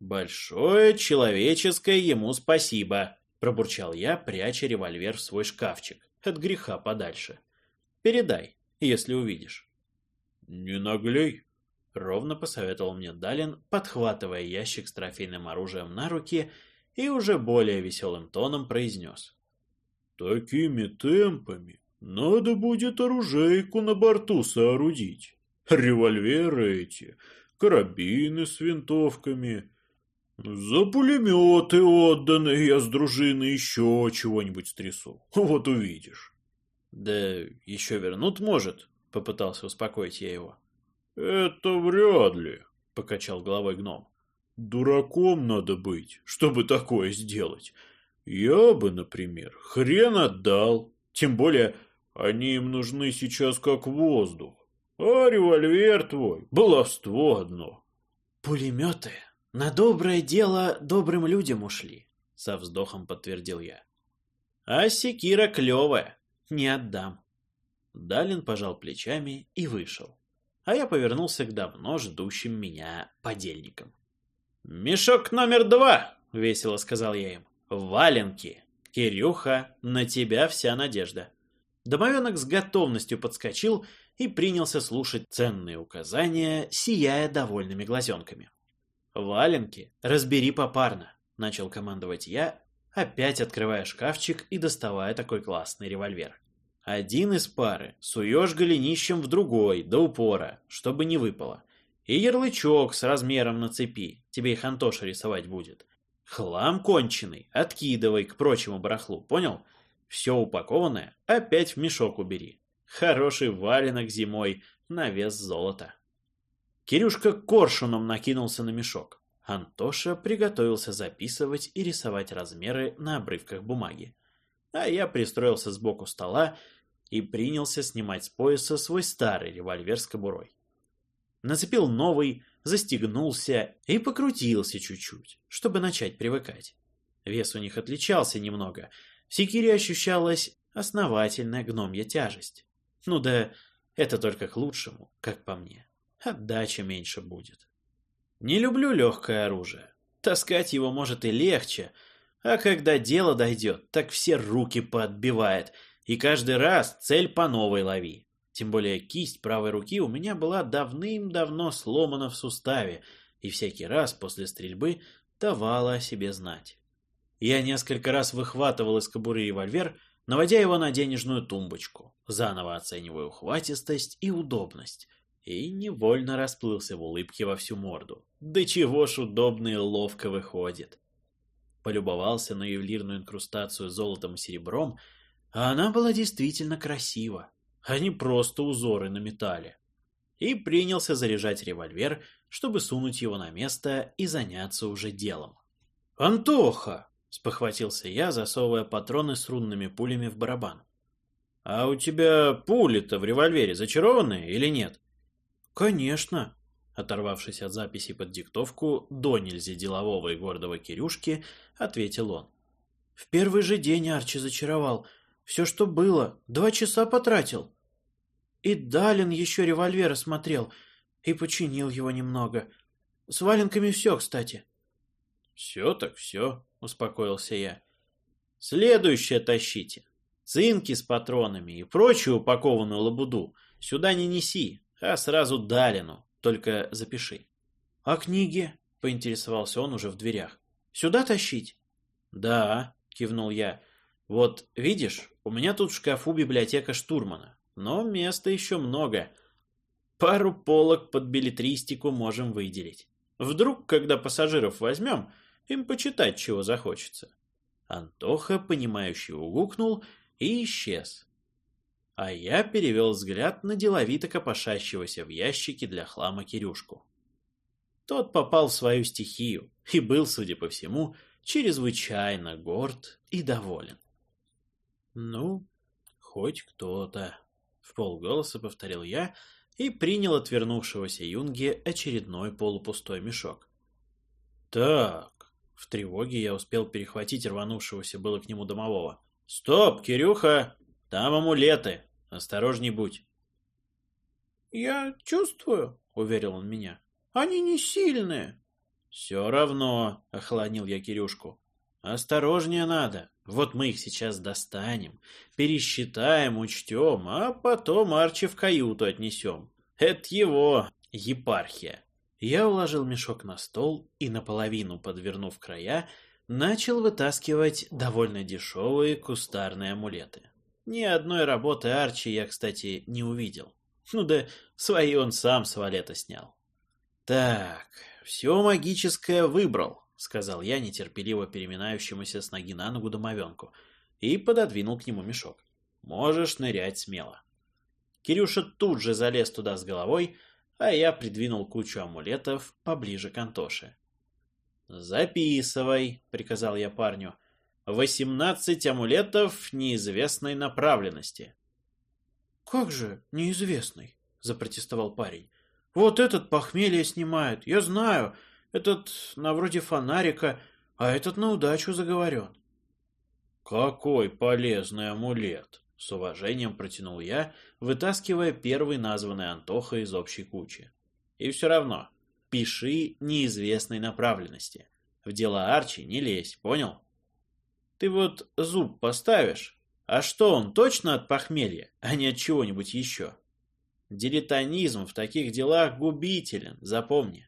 «Большое человеческое ему спасибо», — пробурчал я, пряча револьвер в свой шкафчик, от греха подальше. «Передай, если увидишь». «Не наглей», — ровно посоветовал мне Далин, подхватывая ящик с трофейным оружием на руки и уже более веселым тоном произнес. «Такими темпами надо будет оружейку на борту соорудить. Револьверы эти, карабины с винтовками...» «За пулеметы отданы, я с дружины еще чего-нибудь стрясу. Вот увидишь». «Да еще вернут, может», — попытался успокоить я его. «Это вряд ли», — покачал головой гном. «Дураком надо быть, чтобы такое сделать. Я бы, например, хрен отдал. Тем более, они им нужны сейчас как воздух. А револьвер твой — баловство одно». «Пулеметы?» На доброе дело добрым людям ушли, со вздохом подтвердил я. А секира клевая, не отдам. Далин пожал плечами и вышел. А я повернулся к давно ждущим меня подельникам. «Мешок номер два!» — весело сказал я им. «Валенки! Кирюха, на тебя вся надежда!» Домовенок с готовностью подскочил и принялся слушать ценные указания, сияя довольными глазенками. «Валенки, разбери попарно», — начал командовать я, опять открывая шкафчик и доставая такой классный револьвер. Один из пары суешь голенищем в другой, до упора, чтобы не выпало. И ярлычок с размером на цепи, тебе их Антоша рисовать будет. Хлам конченый, откидывай к прочему барахлу, понял? Все упакованное опять в мешок убери. Хороший валенок зимой на вес золота. Кирюшка коршуном накинулся на мешок. Антоша приготовился записывать и рисовать размеры на обрывках бумаги. А я пристроился сбоку стола и принялся снимать с пояса свой старый револьвер с кобурой. Нацепил новый, застегнулся и покрутился чуть-чуть, чтобы начать привыкать. Вес у них отличался немного. В секире ощущалась основательная гномья тяжесть. Ну да, это только к лучшему, как по мне отдача меньше будет. Не люблю легкое оружие. Таскать его может и легче, а когда дело дойдет, так все руки подбивает, и каждый раз цель по новой лови. Тем более кисть правой руки у меня была давным-давно сломана в суставе, и всякий раз после стрельбы давала о себе знать. Я несколько раз выхватывал из кобуры револьвер, наводя его на денежную тумбочку, заново оценивая ухватистость и удобность и невольно расплылся в улыбке во всю морду. Да чего ж удобно и ловко выходит. полюбовался на ювелирную инкрустацию золотом и серебром, а она была действительно красива, а не просто узоры на металле. И принялся заряжать револьвер, чтобы сунуть его на место и заняться уже делом. «Антоха!» — спохватился я, засовывая патроны с рунными пулями в барабан. «А у тебя пули-то в револьвере зачарованные или нет?» «Конечно!» Оторвавшись от записи под диктовку до нельзя делового и гордого Кирюшки, ответил он. «В первый же день Арчи зачаровал. Все, что было, два часа потратил. И Далин еще револьвер осмотрел и починил его немного. С валенками все, кстати». «Все так все», — успокоился я. «Следующее тащите. Цинки с патронами и прочую упакованную лабуду сюда не неси, а сразу Далину. Только запиши. А книги? Поинтересовался он уже в дверях. Сюда тащить? Да, кивнул я. Вот, видишь, у меня тут в шкафу библиотека штурмана. Но места еще много. Пару полок под билетристику можем выделить. Вдруг, когда пассажиров возьмем, им почитать чего захочется. Антоха, понимающий, угукнул и исчез а я перевел взгляд на деловито копошащегося в ящике для хлама Кирюшку. Тот попал в свою стихию и был, судя по всему, чрезвычайно горд и доволен. «Ну, хоть кто-то», — в полголоса повторил я и принял от вернувшегося юнги очередной полупустой мешок. «Так», — в тревоге я успел перехватить рванувшегося было к нему домового. «Стоп, Кирюха, там амулеты, Осторожней будь. Я чувствую, уверил он меня. Они не сильные. Все равно, охладнил я Кирюшку. Осторожнее надо. Вот мы их сейчас достанем, пересчитаем, учтем, а потом Арчи в каюту отнесем. Это его епархия. Я уложил мешок на стол и, наполовину подвернув края, начал вытаскивать довольно дешевые кустарные амулеты. Ни одной работы Арчи я, кстати, не увидел. Ну да свои он сам с валета снял. Так, все магическое выбрал, сказал я нетерпеливо переминающемуся с ноги на ногу домовенку и пододвинул к нему мешок. Можешь нырять смело. Кирюша тут же залез туда с головой, а я придвинул кучу амулетов поближе к Антоше. «Записывай», — приказал я парню, — Восемнадцать амулетов неизвестной направленности. «Как же неизвестный?» — запротестовал парень. «Вот этот похмелье снимает, я знаю. Этот на вроде фонарика, а этот на удачу заговорен». «Какой полезный амулет!» — с уважением протянул я, вытаскивая первый названный Антоха из общей кучи. «И все равно, пиши неизвестной направленности. В дело Арчи не лезь, понял?» Ты вот зуб поставишь, а что он, точно от похмелья, а не от чего-нибудь еще? Дилетанизм в таких делах губителен, запомни.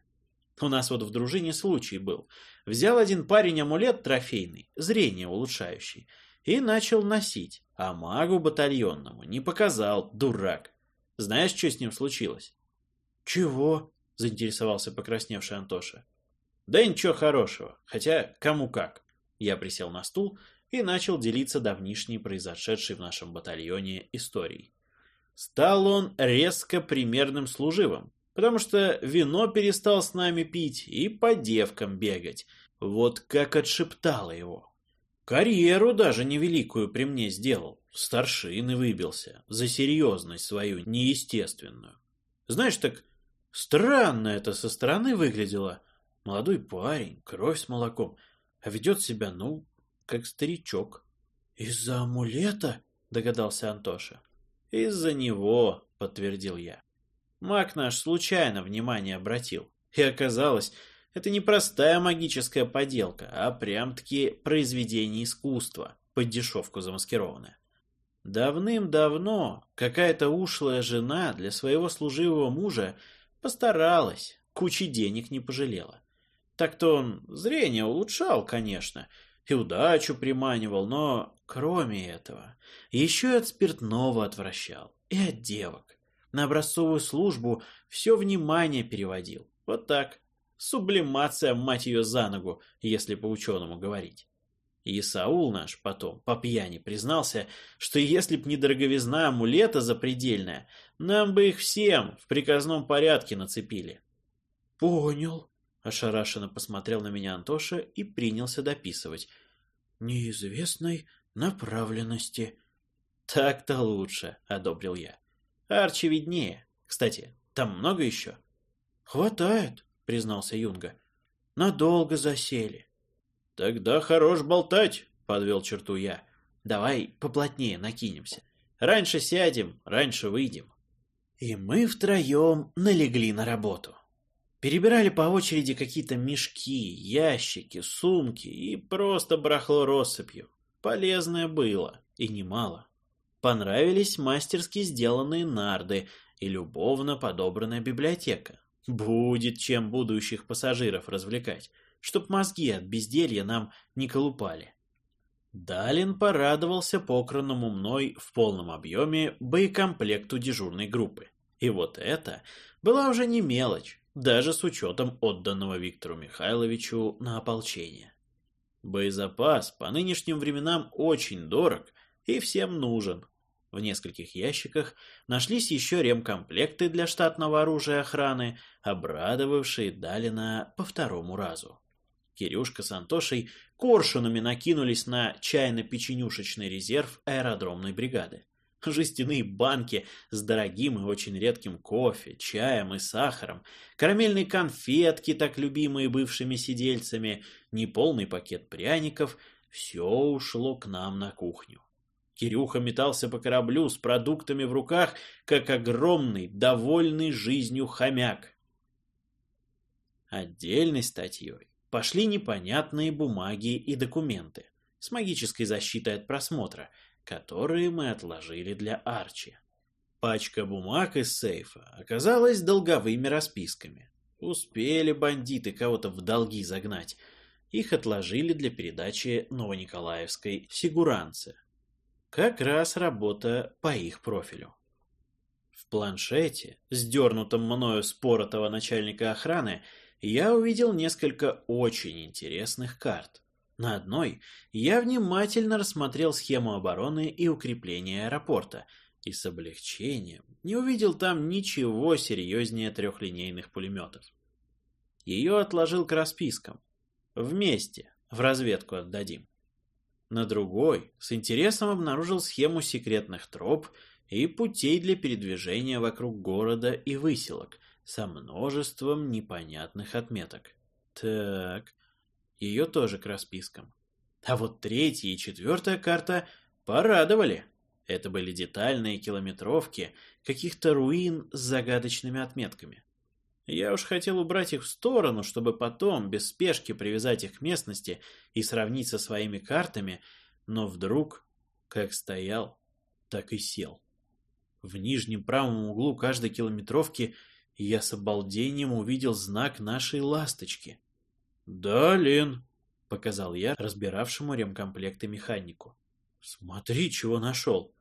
У нас вот в дружине случай был. Взял один парень амулет трофейный, зрение улучшающий, и начал носить, а магу батальонному не показал, дурак. Знаешь, что с ним случилось? «Чего?» – заинтересовался покрасневший Антоша. «Да ничего хорошего, хотя кому как. Я присел на стул и начал делиться давнишней произошедшей в нашем батальоне историей. Стал он резко примерным служивым, потому что вино перестал с нами пить и по девкам бегать. Вот как отшептало его. Карьеру даже невеликую при мне сделал. Старшины выбился за серьезность свою неестественную. Знаешь, так странно это со стороны выглядело. Молодой парень, кровь с молоком — а ведет себя, ну, как старичок. «Из-за амулета?» — догадался Антоша. «Из-за него», — подтвердил я. Маг наш случайно внимание обратил. И оказалось, это не простая магическая поделка, а прям-таки произведение искусства, под дешевку замаскированное. Давным-давно какая-то ушлая жена для своего служивого мужа постаралась, кучи денег не пожалела. Так-то он зрение улучшал, конечно, и удачу приманивал, но кроме этого, еще и от спиртного отвращал, и от девок. На образцовую службу все внимание переводил. Вот так. Сублимация, мать ее, за ногу, если по-ученому говорить. И Саул наш потом по пьяни признался, что если б не дороговизна амулета запредельная, нам бы их всем в приказном порядке нацепили. Понял. Ошарашенно посмотрел на меня Антоша и принялся дописывать. Неизвестной направленности. Так-то лучше, одобрил я. Арчи виднее. Кстати, там много еще? Хватает, признался Юнга. Надолго засели. Тогда хорош болтать, подвел черту я. Давай поплотнее накинемся. Раньше сядем, раньше выйдем. И мы втроем налегли на работу. Перебирали по очереди какие-то мешки, ящики, сумки и просто барахло россыпью. Полезное было, и немало. Понравились мастерски сделанные нарды и любовно подобранная библиотека. Будет чем будущих пассажиров развлекать, чтоб мозги от безделья нам не колупали. Далин порадовался покранному мной в полном объеме боекомплекту дежурной группы. И вот это была уже не мелочь, даже с учетом отданного Виктору Михайловичу на ополчение. Боезапас по нынешним временам очень дорог и всем нужен. В нескольких ящиках нашлись еще ремкомплекты для штатного оружия охраны, обрадовавшие Далина по второму разу. Кирюшка с Антошей коршунами накинулись на чайно-печенюшечный резерв аэродромной бригады жестяные банки с дорогим и очень редким кофе, чаем и сахаром, карамельные конфетки, так любимые бывшими сидельцами, неполный пакет пряников — все ушло к нам на кухню. Кирюха метался по кораблю с продуктами в руках, как огромный, довольный жизнью хомяк. Отдельной статьей пошли непонятные бумаги и документы с магической защитой от просмотра — которые мы отложили для Арчи. Пачка бумаг из сейфа оказалась долговыми расписками. Успели бандиты кого-то в долги загнать. Их отложили для передачи Новониколаевской сигуранце. Как раз работа по их профилю. В планшете, сдернутом мною с поротого начальника охраны, я увидел несколько очень интересных карт. На одной я внимательно рассмотрел схему обороны и укрепления аэропорта и с облегчением не увидел там ничего серьезнее трехлинейных пулеметов. Ее отложил к распискам. Вместе, в разведку отдадим. На другой с интересом обнаружил схему секретных троп и путей для передвижения вокруг города и выселок со множеством непонятных отметок. Так, ее тоже к распискам. А вот третья и четвертая карта порадовали. Это были детальные километровки каких-то руин с загадочными отметками. Я уж хотел убрать их в сторону, чтобы потом, без спешки, привязать их к местности и сравнить со своими картами, но вдруг, как стоял, так и сел. В нижнем правом углу каждой километровки я с обалдением увидел знак нашей ласточки — «Да, Лен», — показал я разбиравшему ремкомплекты механику. «Смотри, чего нашел».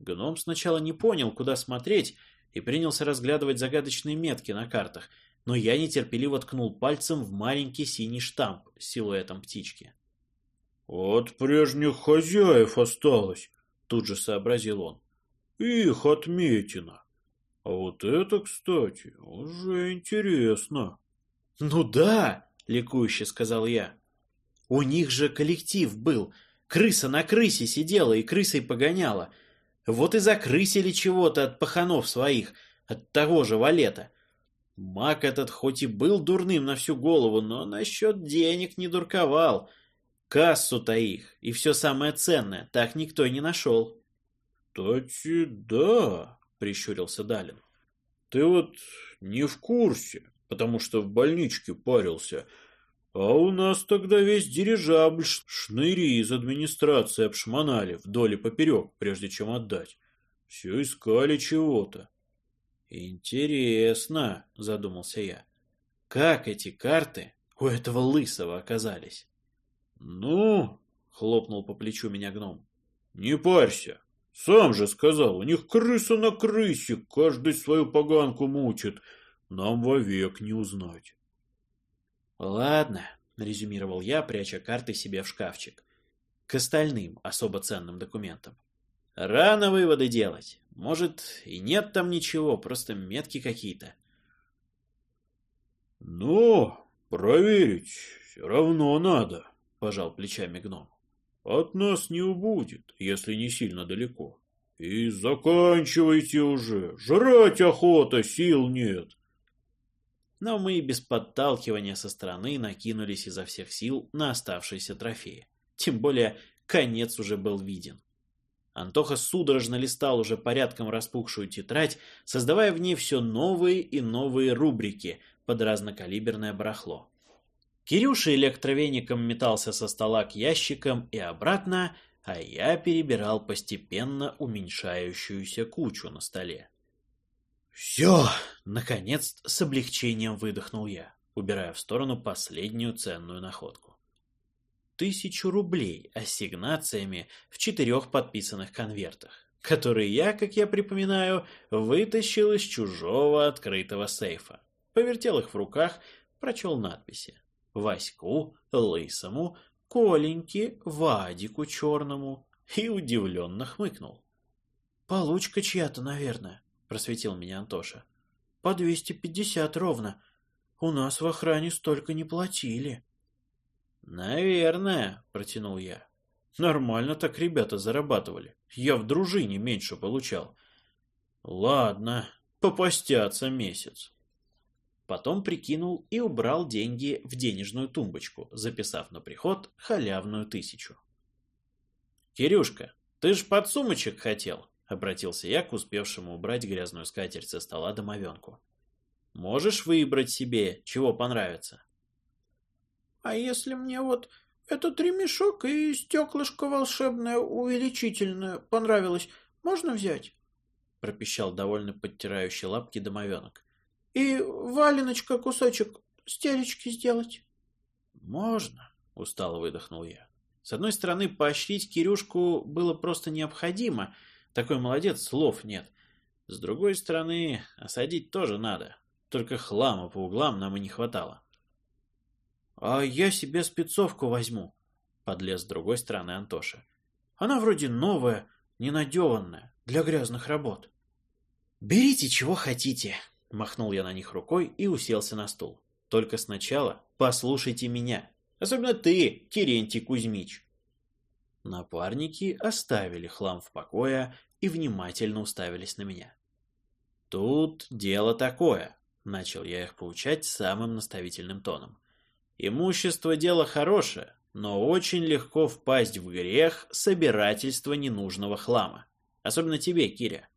Гном сначала не понял, куда смотреть, и принялся разглядывать загадочные метки на картах, но я нетерпеливо ткнул пальцем в маленький синий штамп с силуэтом птички. «От прежних хозяев осталось», — тут же сообразил он. «Их отметина. А вот это, кстати, уже интересно». «Ну да!» — ликующе сказал я. «У них же коллектив был. Крыса на крысе сидела и крысой погоняла. Вот и закрысили чего-то от паханов своих, от того же валета. Маг этот хоть и был дурным на всю голову, но насчет денег не дурковал. Кассу-то их и все самое ценное так никто и не нашел». «Кстати, да», — прищурился Далин. «Ты вот не в курсе потому что в больничке парился. А у нас тогда весь дирижабль шныри из администрации обшмонали вдоль и поперек, прежде чем отдать. Все искали чего-то. Интересно, задумался я. Как эти карты у этого лысого оказались? Ну, хлопнул по плечу меня гном. Не парься. Сам же сказал, у них крыса на крысе, каждый свою поганку мучит нам вовек не узнать. Ладно, резюмировал я, пряча карты себе в шкафчик. к остальным особо ценным документам. Рано выводы делать. Может, и нет там ничего, просто метки какие-то. Но проверить все равно надо, пожал плечами гном. От нас не убудет, если не сильно далеко. И заканчивайте уже, жрать охота, сил нет. Но мы без подталкивания со стороны накинулись изо всех сил на оставшиеся трофеи. Тем более, конец уже был виден. Антоха судорожно листал уже порядком распухшую тетрадь, создавая в ней все новые и новые рубрики под разнокалиберное барахло. Кирюша электровеником метался со стола к ящикам и обратно, а я перебирал постепенно уменьшающуюся кучу на столе. «Все!» — наконец с облегчением выдохнул я, убирая в сторону последнюю ценную находку тысячу рублей ассигнациями в четырех подписанных конвертах, которые я, как я припоминаю, вытащил из чужого открытого сейфа. Повертел их в руках, прочел надписи. Ваську, Лысому, Коленьке, Вадику Черному и удивленно хмыкнул. «Получка чья-то, наверное», — просветил меня Антоша. «По двести пятьдесят ровно. У нас в охране столько не платили». «Наверное», — протянул я. «Нормально так ребята зарабатывали. Я в дружине меньше получал. Ладно, попостятся месяц». Потом прикинул и убрал деньги в денежную тумбочку, записав на приход халявную тысячу. «Кирюшка, ты ж под сумочек хотел», — обратился я к успевшему убрать грязную скатерть со стола домовенку. «Можешь выбрать себе, чего понравится?» А если мне вот этот ремешок и стеклышко волшебное увеличительное понравилось, можно взять? Пропищал довольно подтирающий лапки домовенок. И валеночка кусочек стелечки сделать? Можно, устало выдохнул я. С одной стороны, поощрить Кирюшку было просто необходимо. Такой молодец, слов нет. С другой стороны, осадить тоже надо. Только хлама по углам нам и не хватало. «А я себе спецовку возьму», — подлез с другой стороны Антоша. «Она вроде новая, ненадеванная, для грязных работ». «Берите, чего хотите», — махнул я на них рукой и уселся на стул. «Только сначала послушайте меня, особенно ты, Терентий Кузьмич». Напарники оставили хлам в покое и внимательно уставились на меня. «Тут дело такое», — начал я их поучать самым наставительным тоном. Имущество – дело хорошее, но очень легко впасть в грех собирательства ненужного хлама. Особенно тебе, Киря.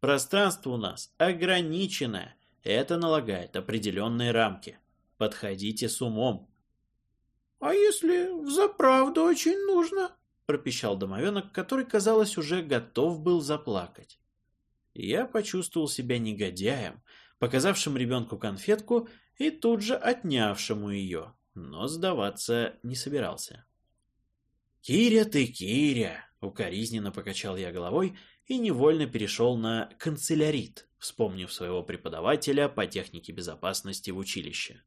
Пространство у нас ограниченное, это налагает определенные рамки. Подходите с умом. — А если взаправду очень нужно? — пропищал домовенок, который, казалось, уже готов был заплакать. Я почувствовал себя негодяем, показавшим ребенку конфетку и тут же отнявшему ее, но сдаваться не собирался. «Киря ты, Киря!» — укоризненно покачал я головой и невольно перешел на канцелярит, вспомнив своего преподавателя по технике безопасности в училище.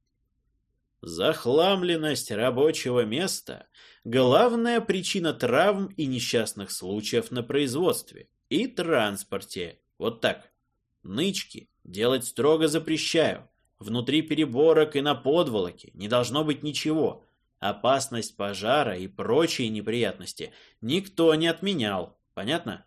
Захламленность рабочего места – главная причина травм и несчастных случаев на производстве и транспорте. Вот так. Нычки делать строго запрещаю. Внутри переборок и на подволоке не должно быть ничего. Опасность пожара и прочие неприятности никто не отменял. Понятно?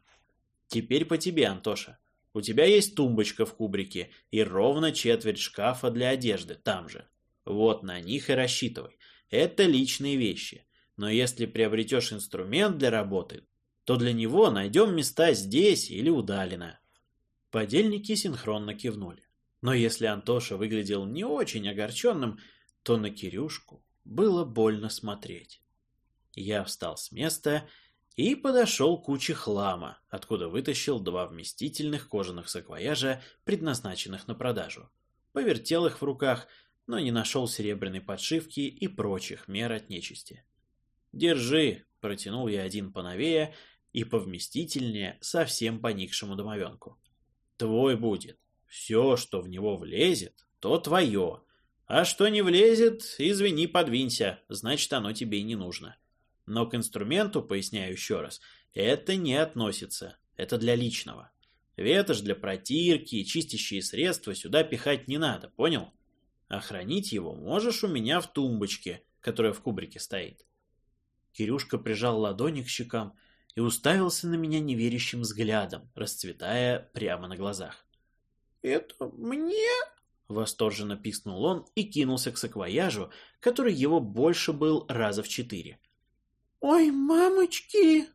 Теперь по тебе, Антоша. У тебя есть тумбочка в кубрике и ровно четверть шкафа для одежды там же. Вот на них и рассчитывай. Это личные вещи. Но если приобретешь инструмент для работы, то для него найдем места здесь или удалено. Подельники синхронно кивнули. Но если Антоша выглядел не очень огорченным, то на Кирюшку было больно смотреть. Я встал с места и подошел к куче хлама, откуда вытащил два вместительных кожаных саквояжа, предназначенных на продажу. Повертел их в руках, но не нашел серебряной подшивки и прочих мер от нечисти. «Держи!» — протянул я один поновее и повместительнее совсем поникшему домовенку. «Твой будет. Все, что в него влезет, то твое. А что не влезет, извини, подвинься, значит, оно тебе и не нужно. Но к инструменту, поясняю еще раз, это не относится. Это для личного. Ветошь для протирки и чистящие средства сюда пихать не надо, понял? А хранить его можешь у меня в тумбочке, которая в кубрике стоит. Кирюшка прижал ладони к щекам и уставился на меня неверящим взглядом, расцветая прямо на глазах. «Это мне?» — восторженно писнул он и кинулся к саквояжу, который его больше был раза в четыре. «Ой, мамочки!»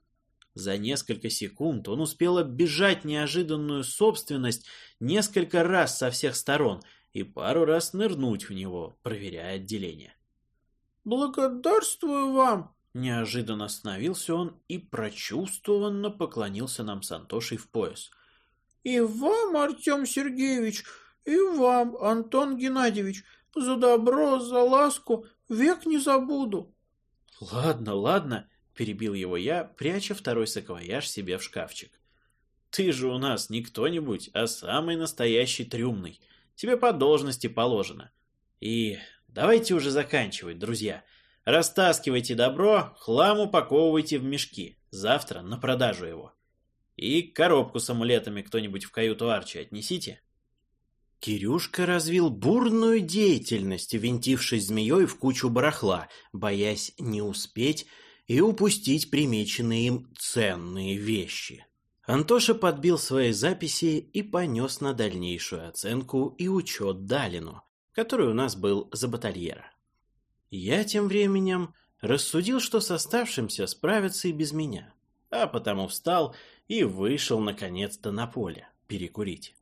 За несколько секунд он успел оббежать неожиданную собственность несколько раз со всех сторон и пару раз нырнуть в него, проверяя отделение. «Благодарствую вам!» Неожиданно остановился он и прочувствованно поклонился нам с Антошей в пояс. «И вам, Артем Сергеевич, и вам, Антон Геннадьевич, за добро, за ласку век не забуду». «Ладно, ладно», — перебил его я, пряча второй саквояж себе в шкафчик. «Ты же у нас не кто-нибудь, а самый настоящий трюмный. Тебе по должности положено. И давайте уже заканчивать, друзья». Растаскивайте добро, хлам упаковывайте в мешки. Завтра на продажу его. И коробку с амулетами кто-нибудь в каюту Арчи отнесите. Кирюшка развил бурную деятельность, винтившись змеей в кучу барахла, боясь не успеть и упустить примеченные им ценные вещи. Антоша подбил свои записи и понес на дальнейшую оценку и учет Далину, который у нас был за батальера. Я тем временем рассудил, что с оставшимся справятся и без меня, а потому встал и вышел наконец-то на поле перекурить.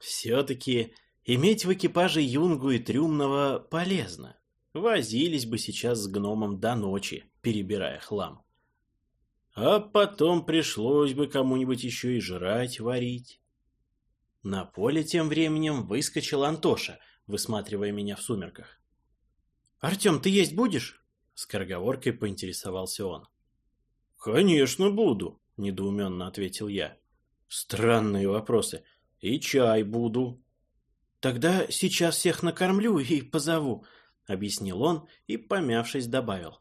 Все-таки иметь в экипаже Юнгу и Трюмного полезно. Возились бы сейчас с гномом до ночи, перебирая хлам. А потом пришлось бы кому-нибудь еще и жрать варить. На поле тем временем выскочил Антоша, высматривая меня в сумерках. «Артем, ты есть будешь?» Скороговоркой поинтересовался он. «Конечно буду», — недоуменно ответил я. «Странные вопросы. И чай буду». «Тогда сейчас всех накормлю и позову», — объяснил он и, помявшись, добавил.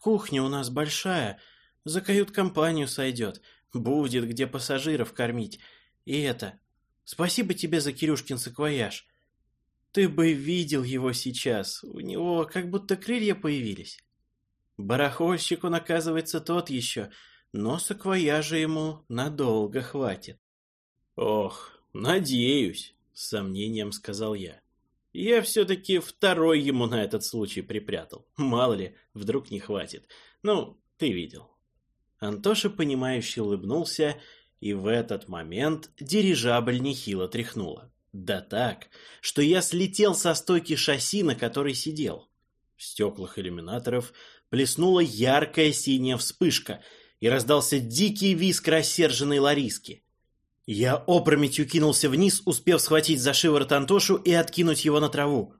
«Кухня у нас большая, за кают-компанию сойдет, будет где пассажиров кормить. И это... Спасибо тебе за Кирюшкин саквояж. Ты бы видел его сейчас, у него как будто крылья появились. Барахольщик он, оказывается, тот еще, но саквояжа ему надолго хватит. Ох, надеюсь, с сомнением сказал я. Я все-таки второй ему на этот случай припрятал. Мало ли, вдруг не хватит. Ну, ты видел. Антоша, понимающе улыбнулся, и в этот момент дирижабль нехило тряхнула. Да так, что я слетел со стойки шасси, на которой сидел. В стеклах иллюминаторов плеснула яркая синяя вспышка, и раздался дикий визг рассерженной Лариски. Я опрометью кинулся вниз, успев схватить за шиворот Антошу и откинуть его на траву.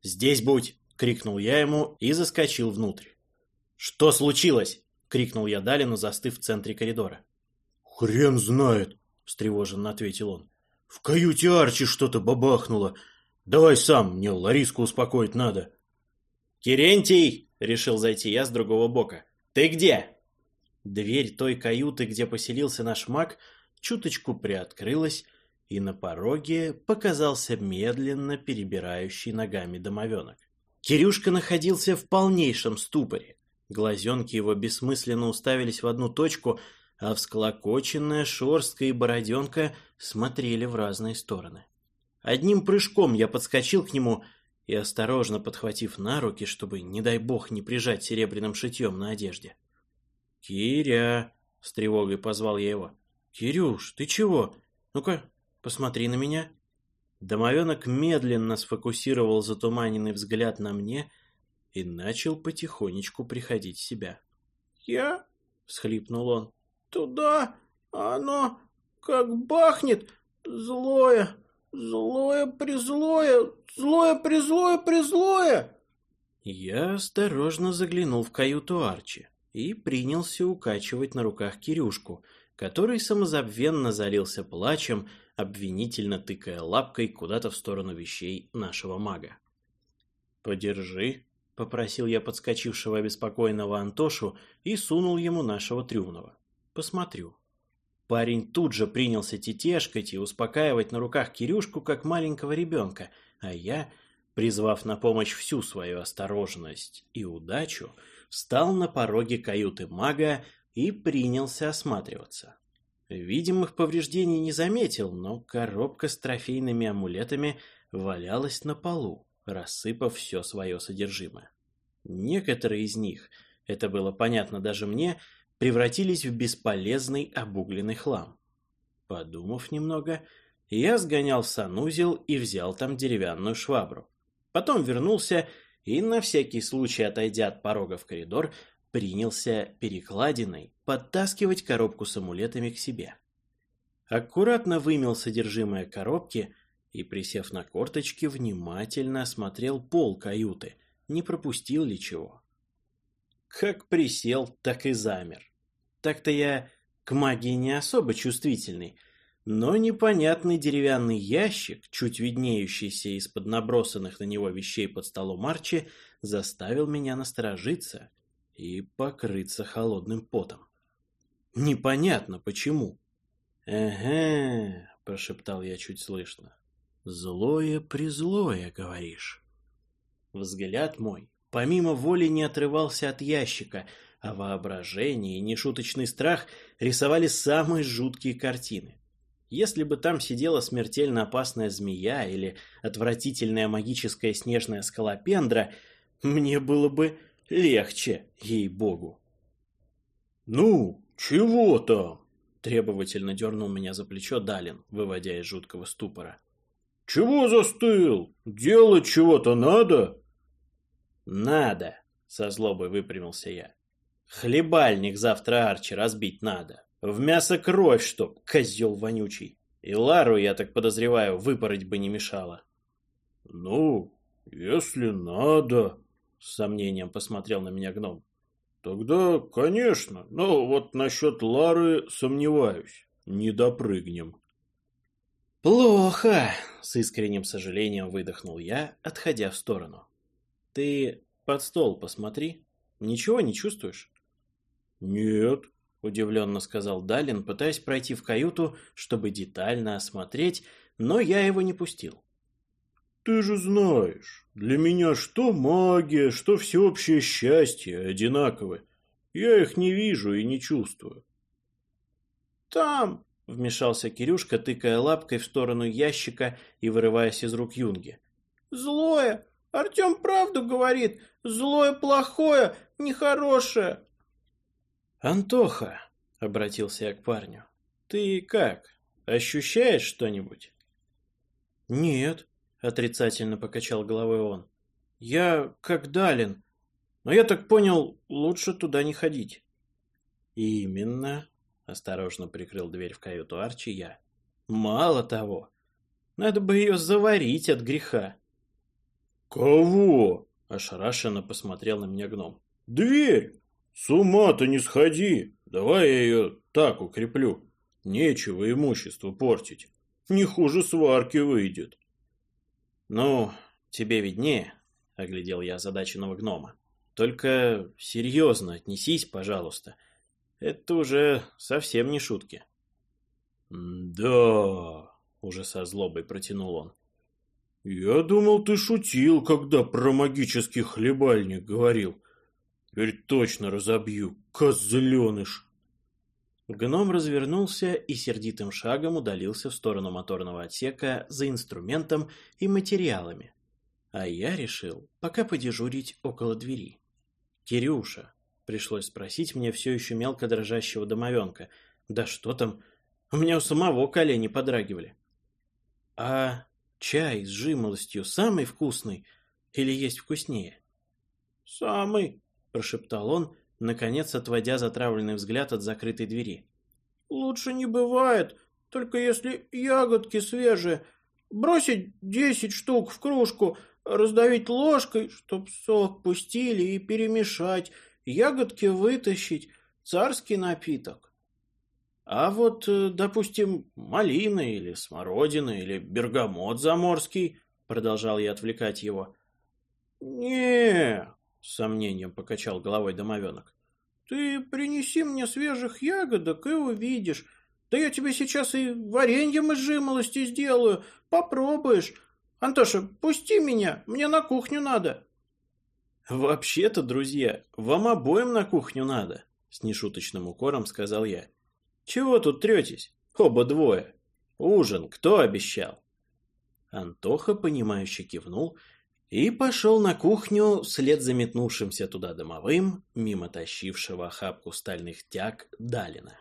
«Здесь будь!» — крикнул я ему и заскочил внутрь. «Что случилось?» — крикнул я Далину, застыв в центре коридора. «Хрен знает!» — встревоженно ответил он. В каюте Арчи что-то бабахнуло. Давай сам, мне Лариску успокоить надо. Кирентий, решил зайти я с другого бока. Ты где? Дверь той каюты, где поселился наш маг, чуточку приоткрылась, и на пороге показался медленно перебирающий ногами домовенок. Кирюшка находился в полнейшем ступоре. Глазенки его бессмысленно уставились в одну точку, а всклокоченная шорстка и бороденка смотрели в разные стороны. Одним прыжком я подскочил к нему и, осторожно подхватив на руки, чтобы, не дай бог, не прижать серебряным шитьем на одежде. «Киря!» — с тревогой позвал я его. «Кирюш, ты чего? Ну-ка, посмотри на меня». Домовенок медленно сфокусировал затуманенный взгляд на мне и начал потихонечку приходить в себя. «Я?» — всхлипнул он туда, оно как бахнет, злое, злое-призлое, злое-призлое-призлое. Я осторожно заглянул в каюту Арчи и принялся укачивать на руках Кирюшку, который самозабвенно залился плачем, обвинительно тыкая лапкой куда-то в сторону вещей нашего мага. «Подержи», — Попросил я подскочившего обеспокоенного Антошу и сунул ему нашего трюмного. Посмотрю. Парень тут же принялся тетешкать и успокаивать на руках Кирюшку, как маленького ребенка, а я, призвав на помощь всю свою осторожность и удачу, встал на пороге каюты мага и принялся осматриваться. Видимых повреждений не заметил, но коробка с трофейными амулетами валялась на полу рассыпав все свое содержимое. Некоторые из них, это было понятно даже мне, превратились в бесполезный обугленный хлам. Подумав немного, я сгонял в санузел и взял там деревянную швабру. Потом вернулся и, на всякий случай отойдя от порога в коридор, принялся перекладиной подтаскивать коробку с амулетами к себе. Аккуратно вымел содержимое коробки – и, присев на корточки, внимательно осмотрел пол каюты, не пропустил ли чего. Как присел, так и замер. Так-то я к магии не особо чувствительный, но непонятный деревянный ящик, чуть виднеющийся из-под набросанных на него вещей под столом Арчи, заставил меня насторожиться и покрыться холодным потом. Непонятно почему. «Ага», — прошептал я чуть слышно. «Злое-призлое, говоришь?» Взгляд мой помимо воли не отрывался от ящика, а воображение и нешуточный страх рисовали самые жуткие картины. Если бы там сидела смертельно опасная змея или отвратительная магическая снежная скалопендра, мне было бы легче, ей-богу. «Ну, чего там?» — требовательно дернул меня за плечо Далин, выводя из жуткого ступора. «Чего застыл? Делать чего-то надо?» «Надо», — со злобой выпрямился я. «Хлебальник завтра Арчи разбить надо. В мясо кровь, чтоб, козел вонючий. И Лару, я так подозреваю, выпороть бы не мешало». «Ну, если надо», — с сомнением посмотрел на меня гном. «Тогда, конечно, но вот насчет Лары сомневаюсь. Не допрыгнем». «Плохо!» — с искренним сожалением выдохнул я, отходя в сторону. «Ты под стол посмотри. Ничего не чувствуешь?» «Нет», — удивленно сказал Далин, пытаясь пройти в каюту, чтобы детально осмотреть, но я его не пустил. «Ты же знаешь, для меня что магия, что всеобщее счастье одинаковы. Я их не вижу и не чувствую». «Там!» Вмешался Кирюшка, тыкая лапкой в сторону ящика и вырываясь из рук Юнги. «Злое! Артем правду говорит! Злое плохое, нехорошее!» «Антоха!» — обратился я к парню. «Ты как? Ощущаешь что-нибудь?» «Нет», — отрицательно покачал головой он. «Я как Далин, но я так понял, лучше туда не ходить». «Именно», Осторожно прикрыл дверь в каюту Арчи я. Мало того, надо бы ее заварить от греха. «Кого?» – ошарашенно посмотрел на меня гном. «Дверь! С ума-то не сходи! Давай я ее так укреплю. Нечего имущество портить. Не хуже сварки выйдет». «Ну, тебе виднее», – оглядел я озадаченного гнома. «Только серьезно отнесись, пожалуйста. Это уже совсем не шутки. «Да...» — уже со злобой протянул он. «Я думал, ты шутил, когда про магический хлебальник говорил. Теперь точно разобью, козленыш!» Гном развернулся и сердитым шагом удалился в сторону моторного отсека за инструментом и материалами. А я решил пока подежурить около двери. «Кирюша, Пришлось спросить мне все еще мелко дрожащего домовенка. Да что там, у меня у самого колени подрагивали. А чай с жимолостью самый вкусный или есть вкуснее? Самый, прошептал он, наконец отводя затравленный взгляд от закрытой двери. Лучше не бывает, только если ягодки свежие. Бросить десять штук в кружку, раздавить ложкой, чтоб сок пустили и перемешать, ягодки вытащить, царский напиток. А вот, э, допустим, малина или смородина или бергамот заморский, продолжал я отвлекать его. Не, — с сомнением покачал головой домовенок. «Ты принеси мне свежих ягодок и увидишь. Да я тебе сейчас и вареньем из жимолости сделаю. Попробуешь. Антоша, пусти меня, мне на кухню надо». «Вообще-то, друзья, вам обоим на кухню надо», — с нешуточным укором сказал я. «Чего тут третесь? Оба двое. Ужин кто обещал?» Антоха, понимающе кивнул и пошел на кухню вслед за метнувшимся туда домовым, мимо тащившего охапку стальных тяг Далина.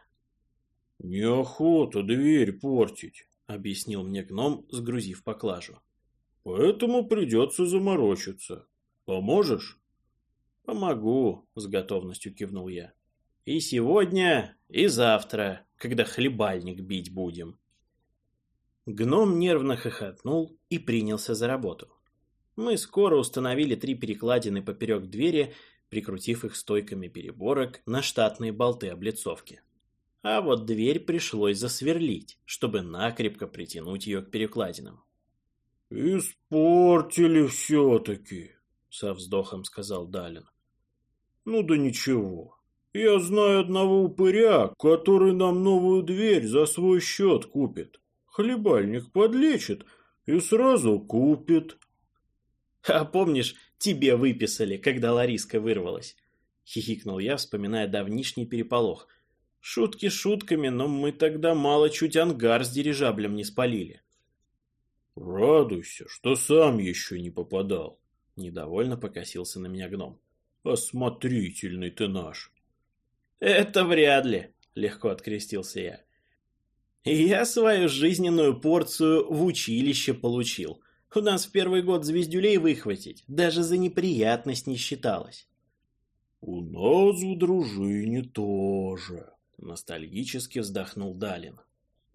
«Неохота дверь портить», — объяснил мне гном, сгрузив поклажу. «Поэтому придется заморочиться. Поможешь?» «Помогу», — с готовностью кивнул я. «И сегодня, и завтра, когда хлебальник бить будем». Гном нервно хохотнул и принялся за работу. Мы скоро установили три перекладины поперек двери, прикрутив их стойками переборок на штатные болты облицовки. А вот дверь пришлось засверлить, чтобы накрепко притянуть ее к перекладинам. «Испортили все-таки», — со вздохом сказал Далин. «Ну да ничего. Я знаю одного упыря, который нам новую дверь за свой счет купит хлебальник подлечит и сразу купит. А помнишь, тебе выписали, когда Лариска вырвалась? Хихикнул я, вспоминая давнишний переполох. Шутки шутками, но мы тогда мало чуть ангар с дирижаблем не спалили. Радуйся, что сам еще не попадал. Недовольно покосился на меня гном. Осмотрительный ты наш. Это вряд ли, легко открестился я. Я свою жизненную порцию в училище получил. У нас в первый год звездюлей выхватить даже за неприятность не считалось. «У нас в дружине тоже», — ностальгически вздохнул Далин.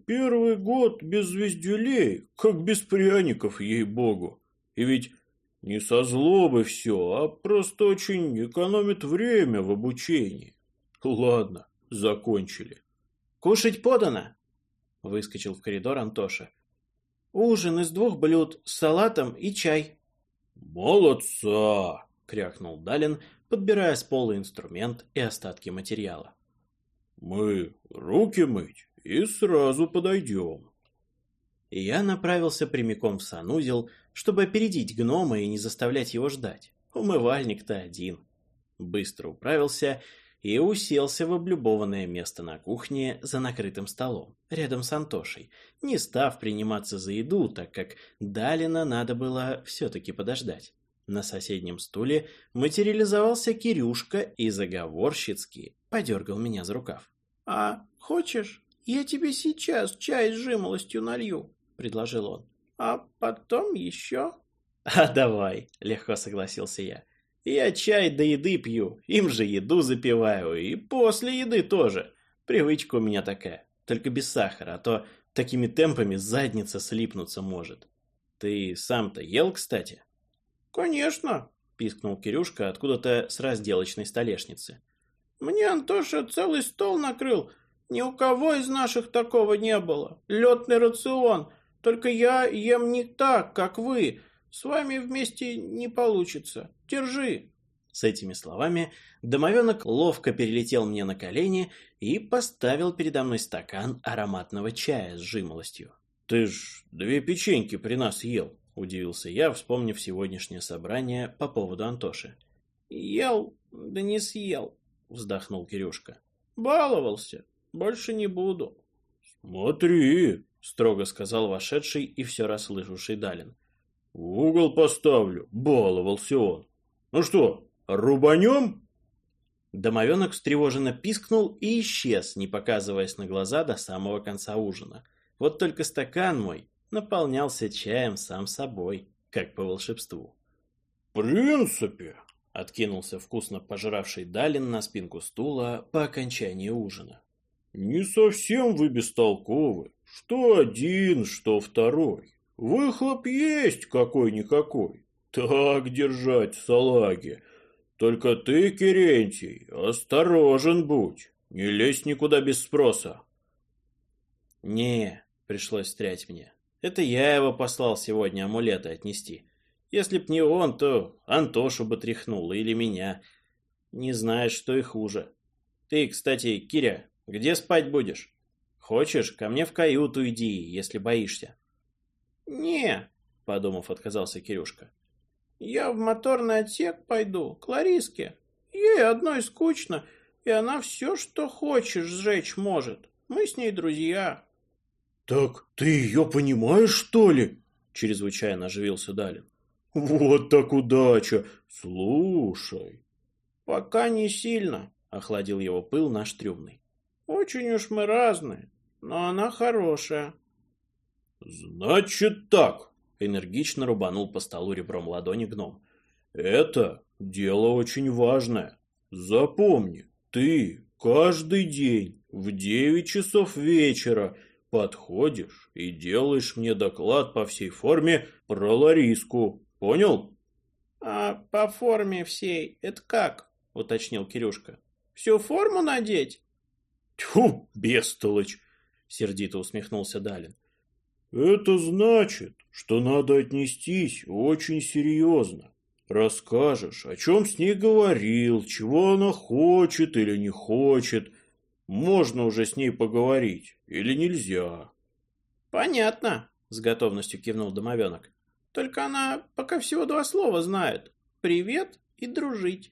«Первый год без звездюлей, как без пряников, ей-богу. И ведь не со злобы все, а просто очень экономит время в обучении. Ладно, закончили». «Кушать подано?» Выскочил в коридор Антоша. «Ужин из двух блюд с салатом и чай». «Молодца!» — крякнул Далин, подбирая с пола инструмент и остатки материала. «Мы руки мыть и сразу подойдем». И я направился прямиком в санузел, чтобы опередить гнома и не заставлять его ждать. Умывальник-то один. Быстро управился и уселся в облюбованное место на кухне за накрытым столом, рядом с Антошей, не став приниматься за еду, так как Далина надо было все-таки подождать. На соседнем стуле материализовался Кирюшка и заговорщицки подергал меня за рукав. «А хочешь, я тебе сейчас чай с жимолостью налью?» — предложил он. «А потом еще?» «А давай», — легко согласился я. Я чай до еды пью, им же еду запиваю, и после еды тоже. Привычка у меня такая, только без сахара, а то такими темпами задница слипнуться может. Ты сам-то ел, кстати? Конечно, пискнул Кирюшка откуда-то с разделочной столешницы. Мне Антоша целый стол накрыл. Ни у кого из наших такого не было. Летный рацион. Только я ем не так, как вы. С вами вместе не получится. Держи!» С этими словами домовенок ловко перелетел мне на колени и поставил передо мной стакан ароматного чая с жимолостью. «Ты ж две печеньки при нас ел», — удивился я, вспомнив сегодняшнее собрание по поводу Антоши. «Ел, да не съел», — вздохнул Кирюшка. «Баловался, больше не буду». «Смотри», — строго сказал вошедший и все расслышавший Далин. «В угол поставлю», — баловался он. Ну что, рубанем? Домовенок встревоженно пискнул и исчез, не показываясь на глаза до самого конца ужина. Вот только стакан мой наполнялся чаем сам собой, как по волшебству. «В принципе», — откинулся вкусно пожиравший Далин на спинку стула по окончании ужина. «Не совсем вы бестолковы. Что один, что второй. Выхлоп есть какой-никакой. Так держать, салаги. Только ты, Керентий, осторожен будь. Не лезь никуда без спроса. Не, пришлось стрять мне. Это я его послал сегодня амулеты отнести. Если б не он, то Антошу бы тряхнул или меня. Не знаешь, что и хуже. Ты, кстати, Киря, где спать будешь? Хочешь, ко мне в каюту иди, если боишься. Не, подумав, отказался Кирюшка. Я в моторный отсек пойду, к Лариске. Ей одной скучно, и она все, что хочешь, сжечь может. Мы с ней друзья. Так ты ее понимаешь, что ли? Чрезвычайно оживился Далин. Вот так удача! Слушай. Пока не сильно, охладил его пыл наш трюмный. Очень уж мы разные, но она хорошая. Значит так, энергично рубанул по столу ребром ладони гном. Это дело очень важное. Запомни, ты каждый день в девять часов вечера подходишь и делаешь мне доклад по всей форме про Лариску. Понял? А по форме всей это как? Уточнил Кирюшка. Всю форму надеть? Тьфу, бестолочь! Сердито усмехнулся Далин. Это значит, что надо отнестись очень серьезно. Расскажешь, о чем с ней говорил, чего она хочет или не хочет. Можно уже с ней поговорить или нельзя? Понятно, с готовностью кивнул домовенок. Только она пока всего два слова знает. Привет и дружить.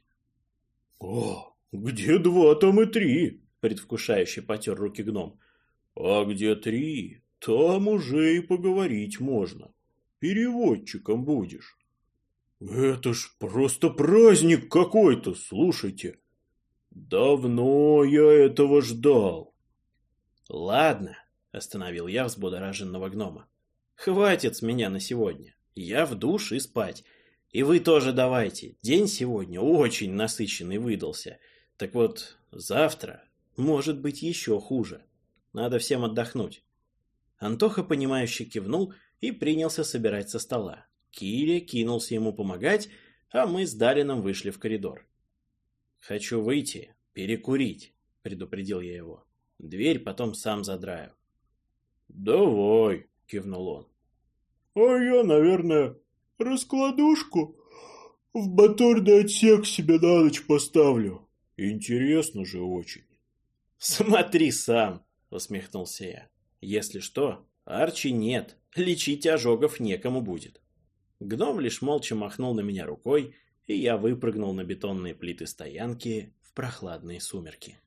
О, где два, там и три, предвкушающе потер руки гном. А где три, там уже и поговорить можно. Переводчиком будешь. Это ж просто праздник какой-то, слушайте. Давно я этого ждал. Ладно, остановил я взбудораженного гнома. Хватит с меня на сегодня. Я в душ и спать. И вы тоже давайте. День сегодня очень насыщенный выдался. Так вот, завтра может быть еще хуже. Надо всем отдохнуть. Антоха, понимающе кивнул и принялся собирать со стола. Киря кинулся ему помогать, а мы с Дарином вышли в коридор. «Хочу выйти, перекурить», — предупредил я его. «Дверь потом сам задраю». «Давай», — кивнул он. «А я, наверное, раскладушку в моторный отсек себе на ночь поставлю. Интересно же очень». «Смотри сам», — усмехнулся я. «Если что, Арчи нет, лечить ожогов некому будет». Гном лишь молча махнул на меня рукой, и я выпрыгнул на бетонные плиты стоянки в прохладные сумерки.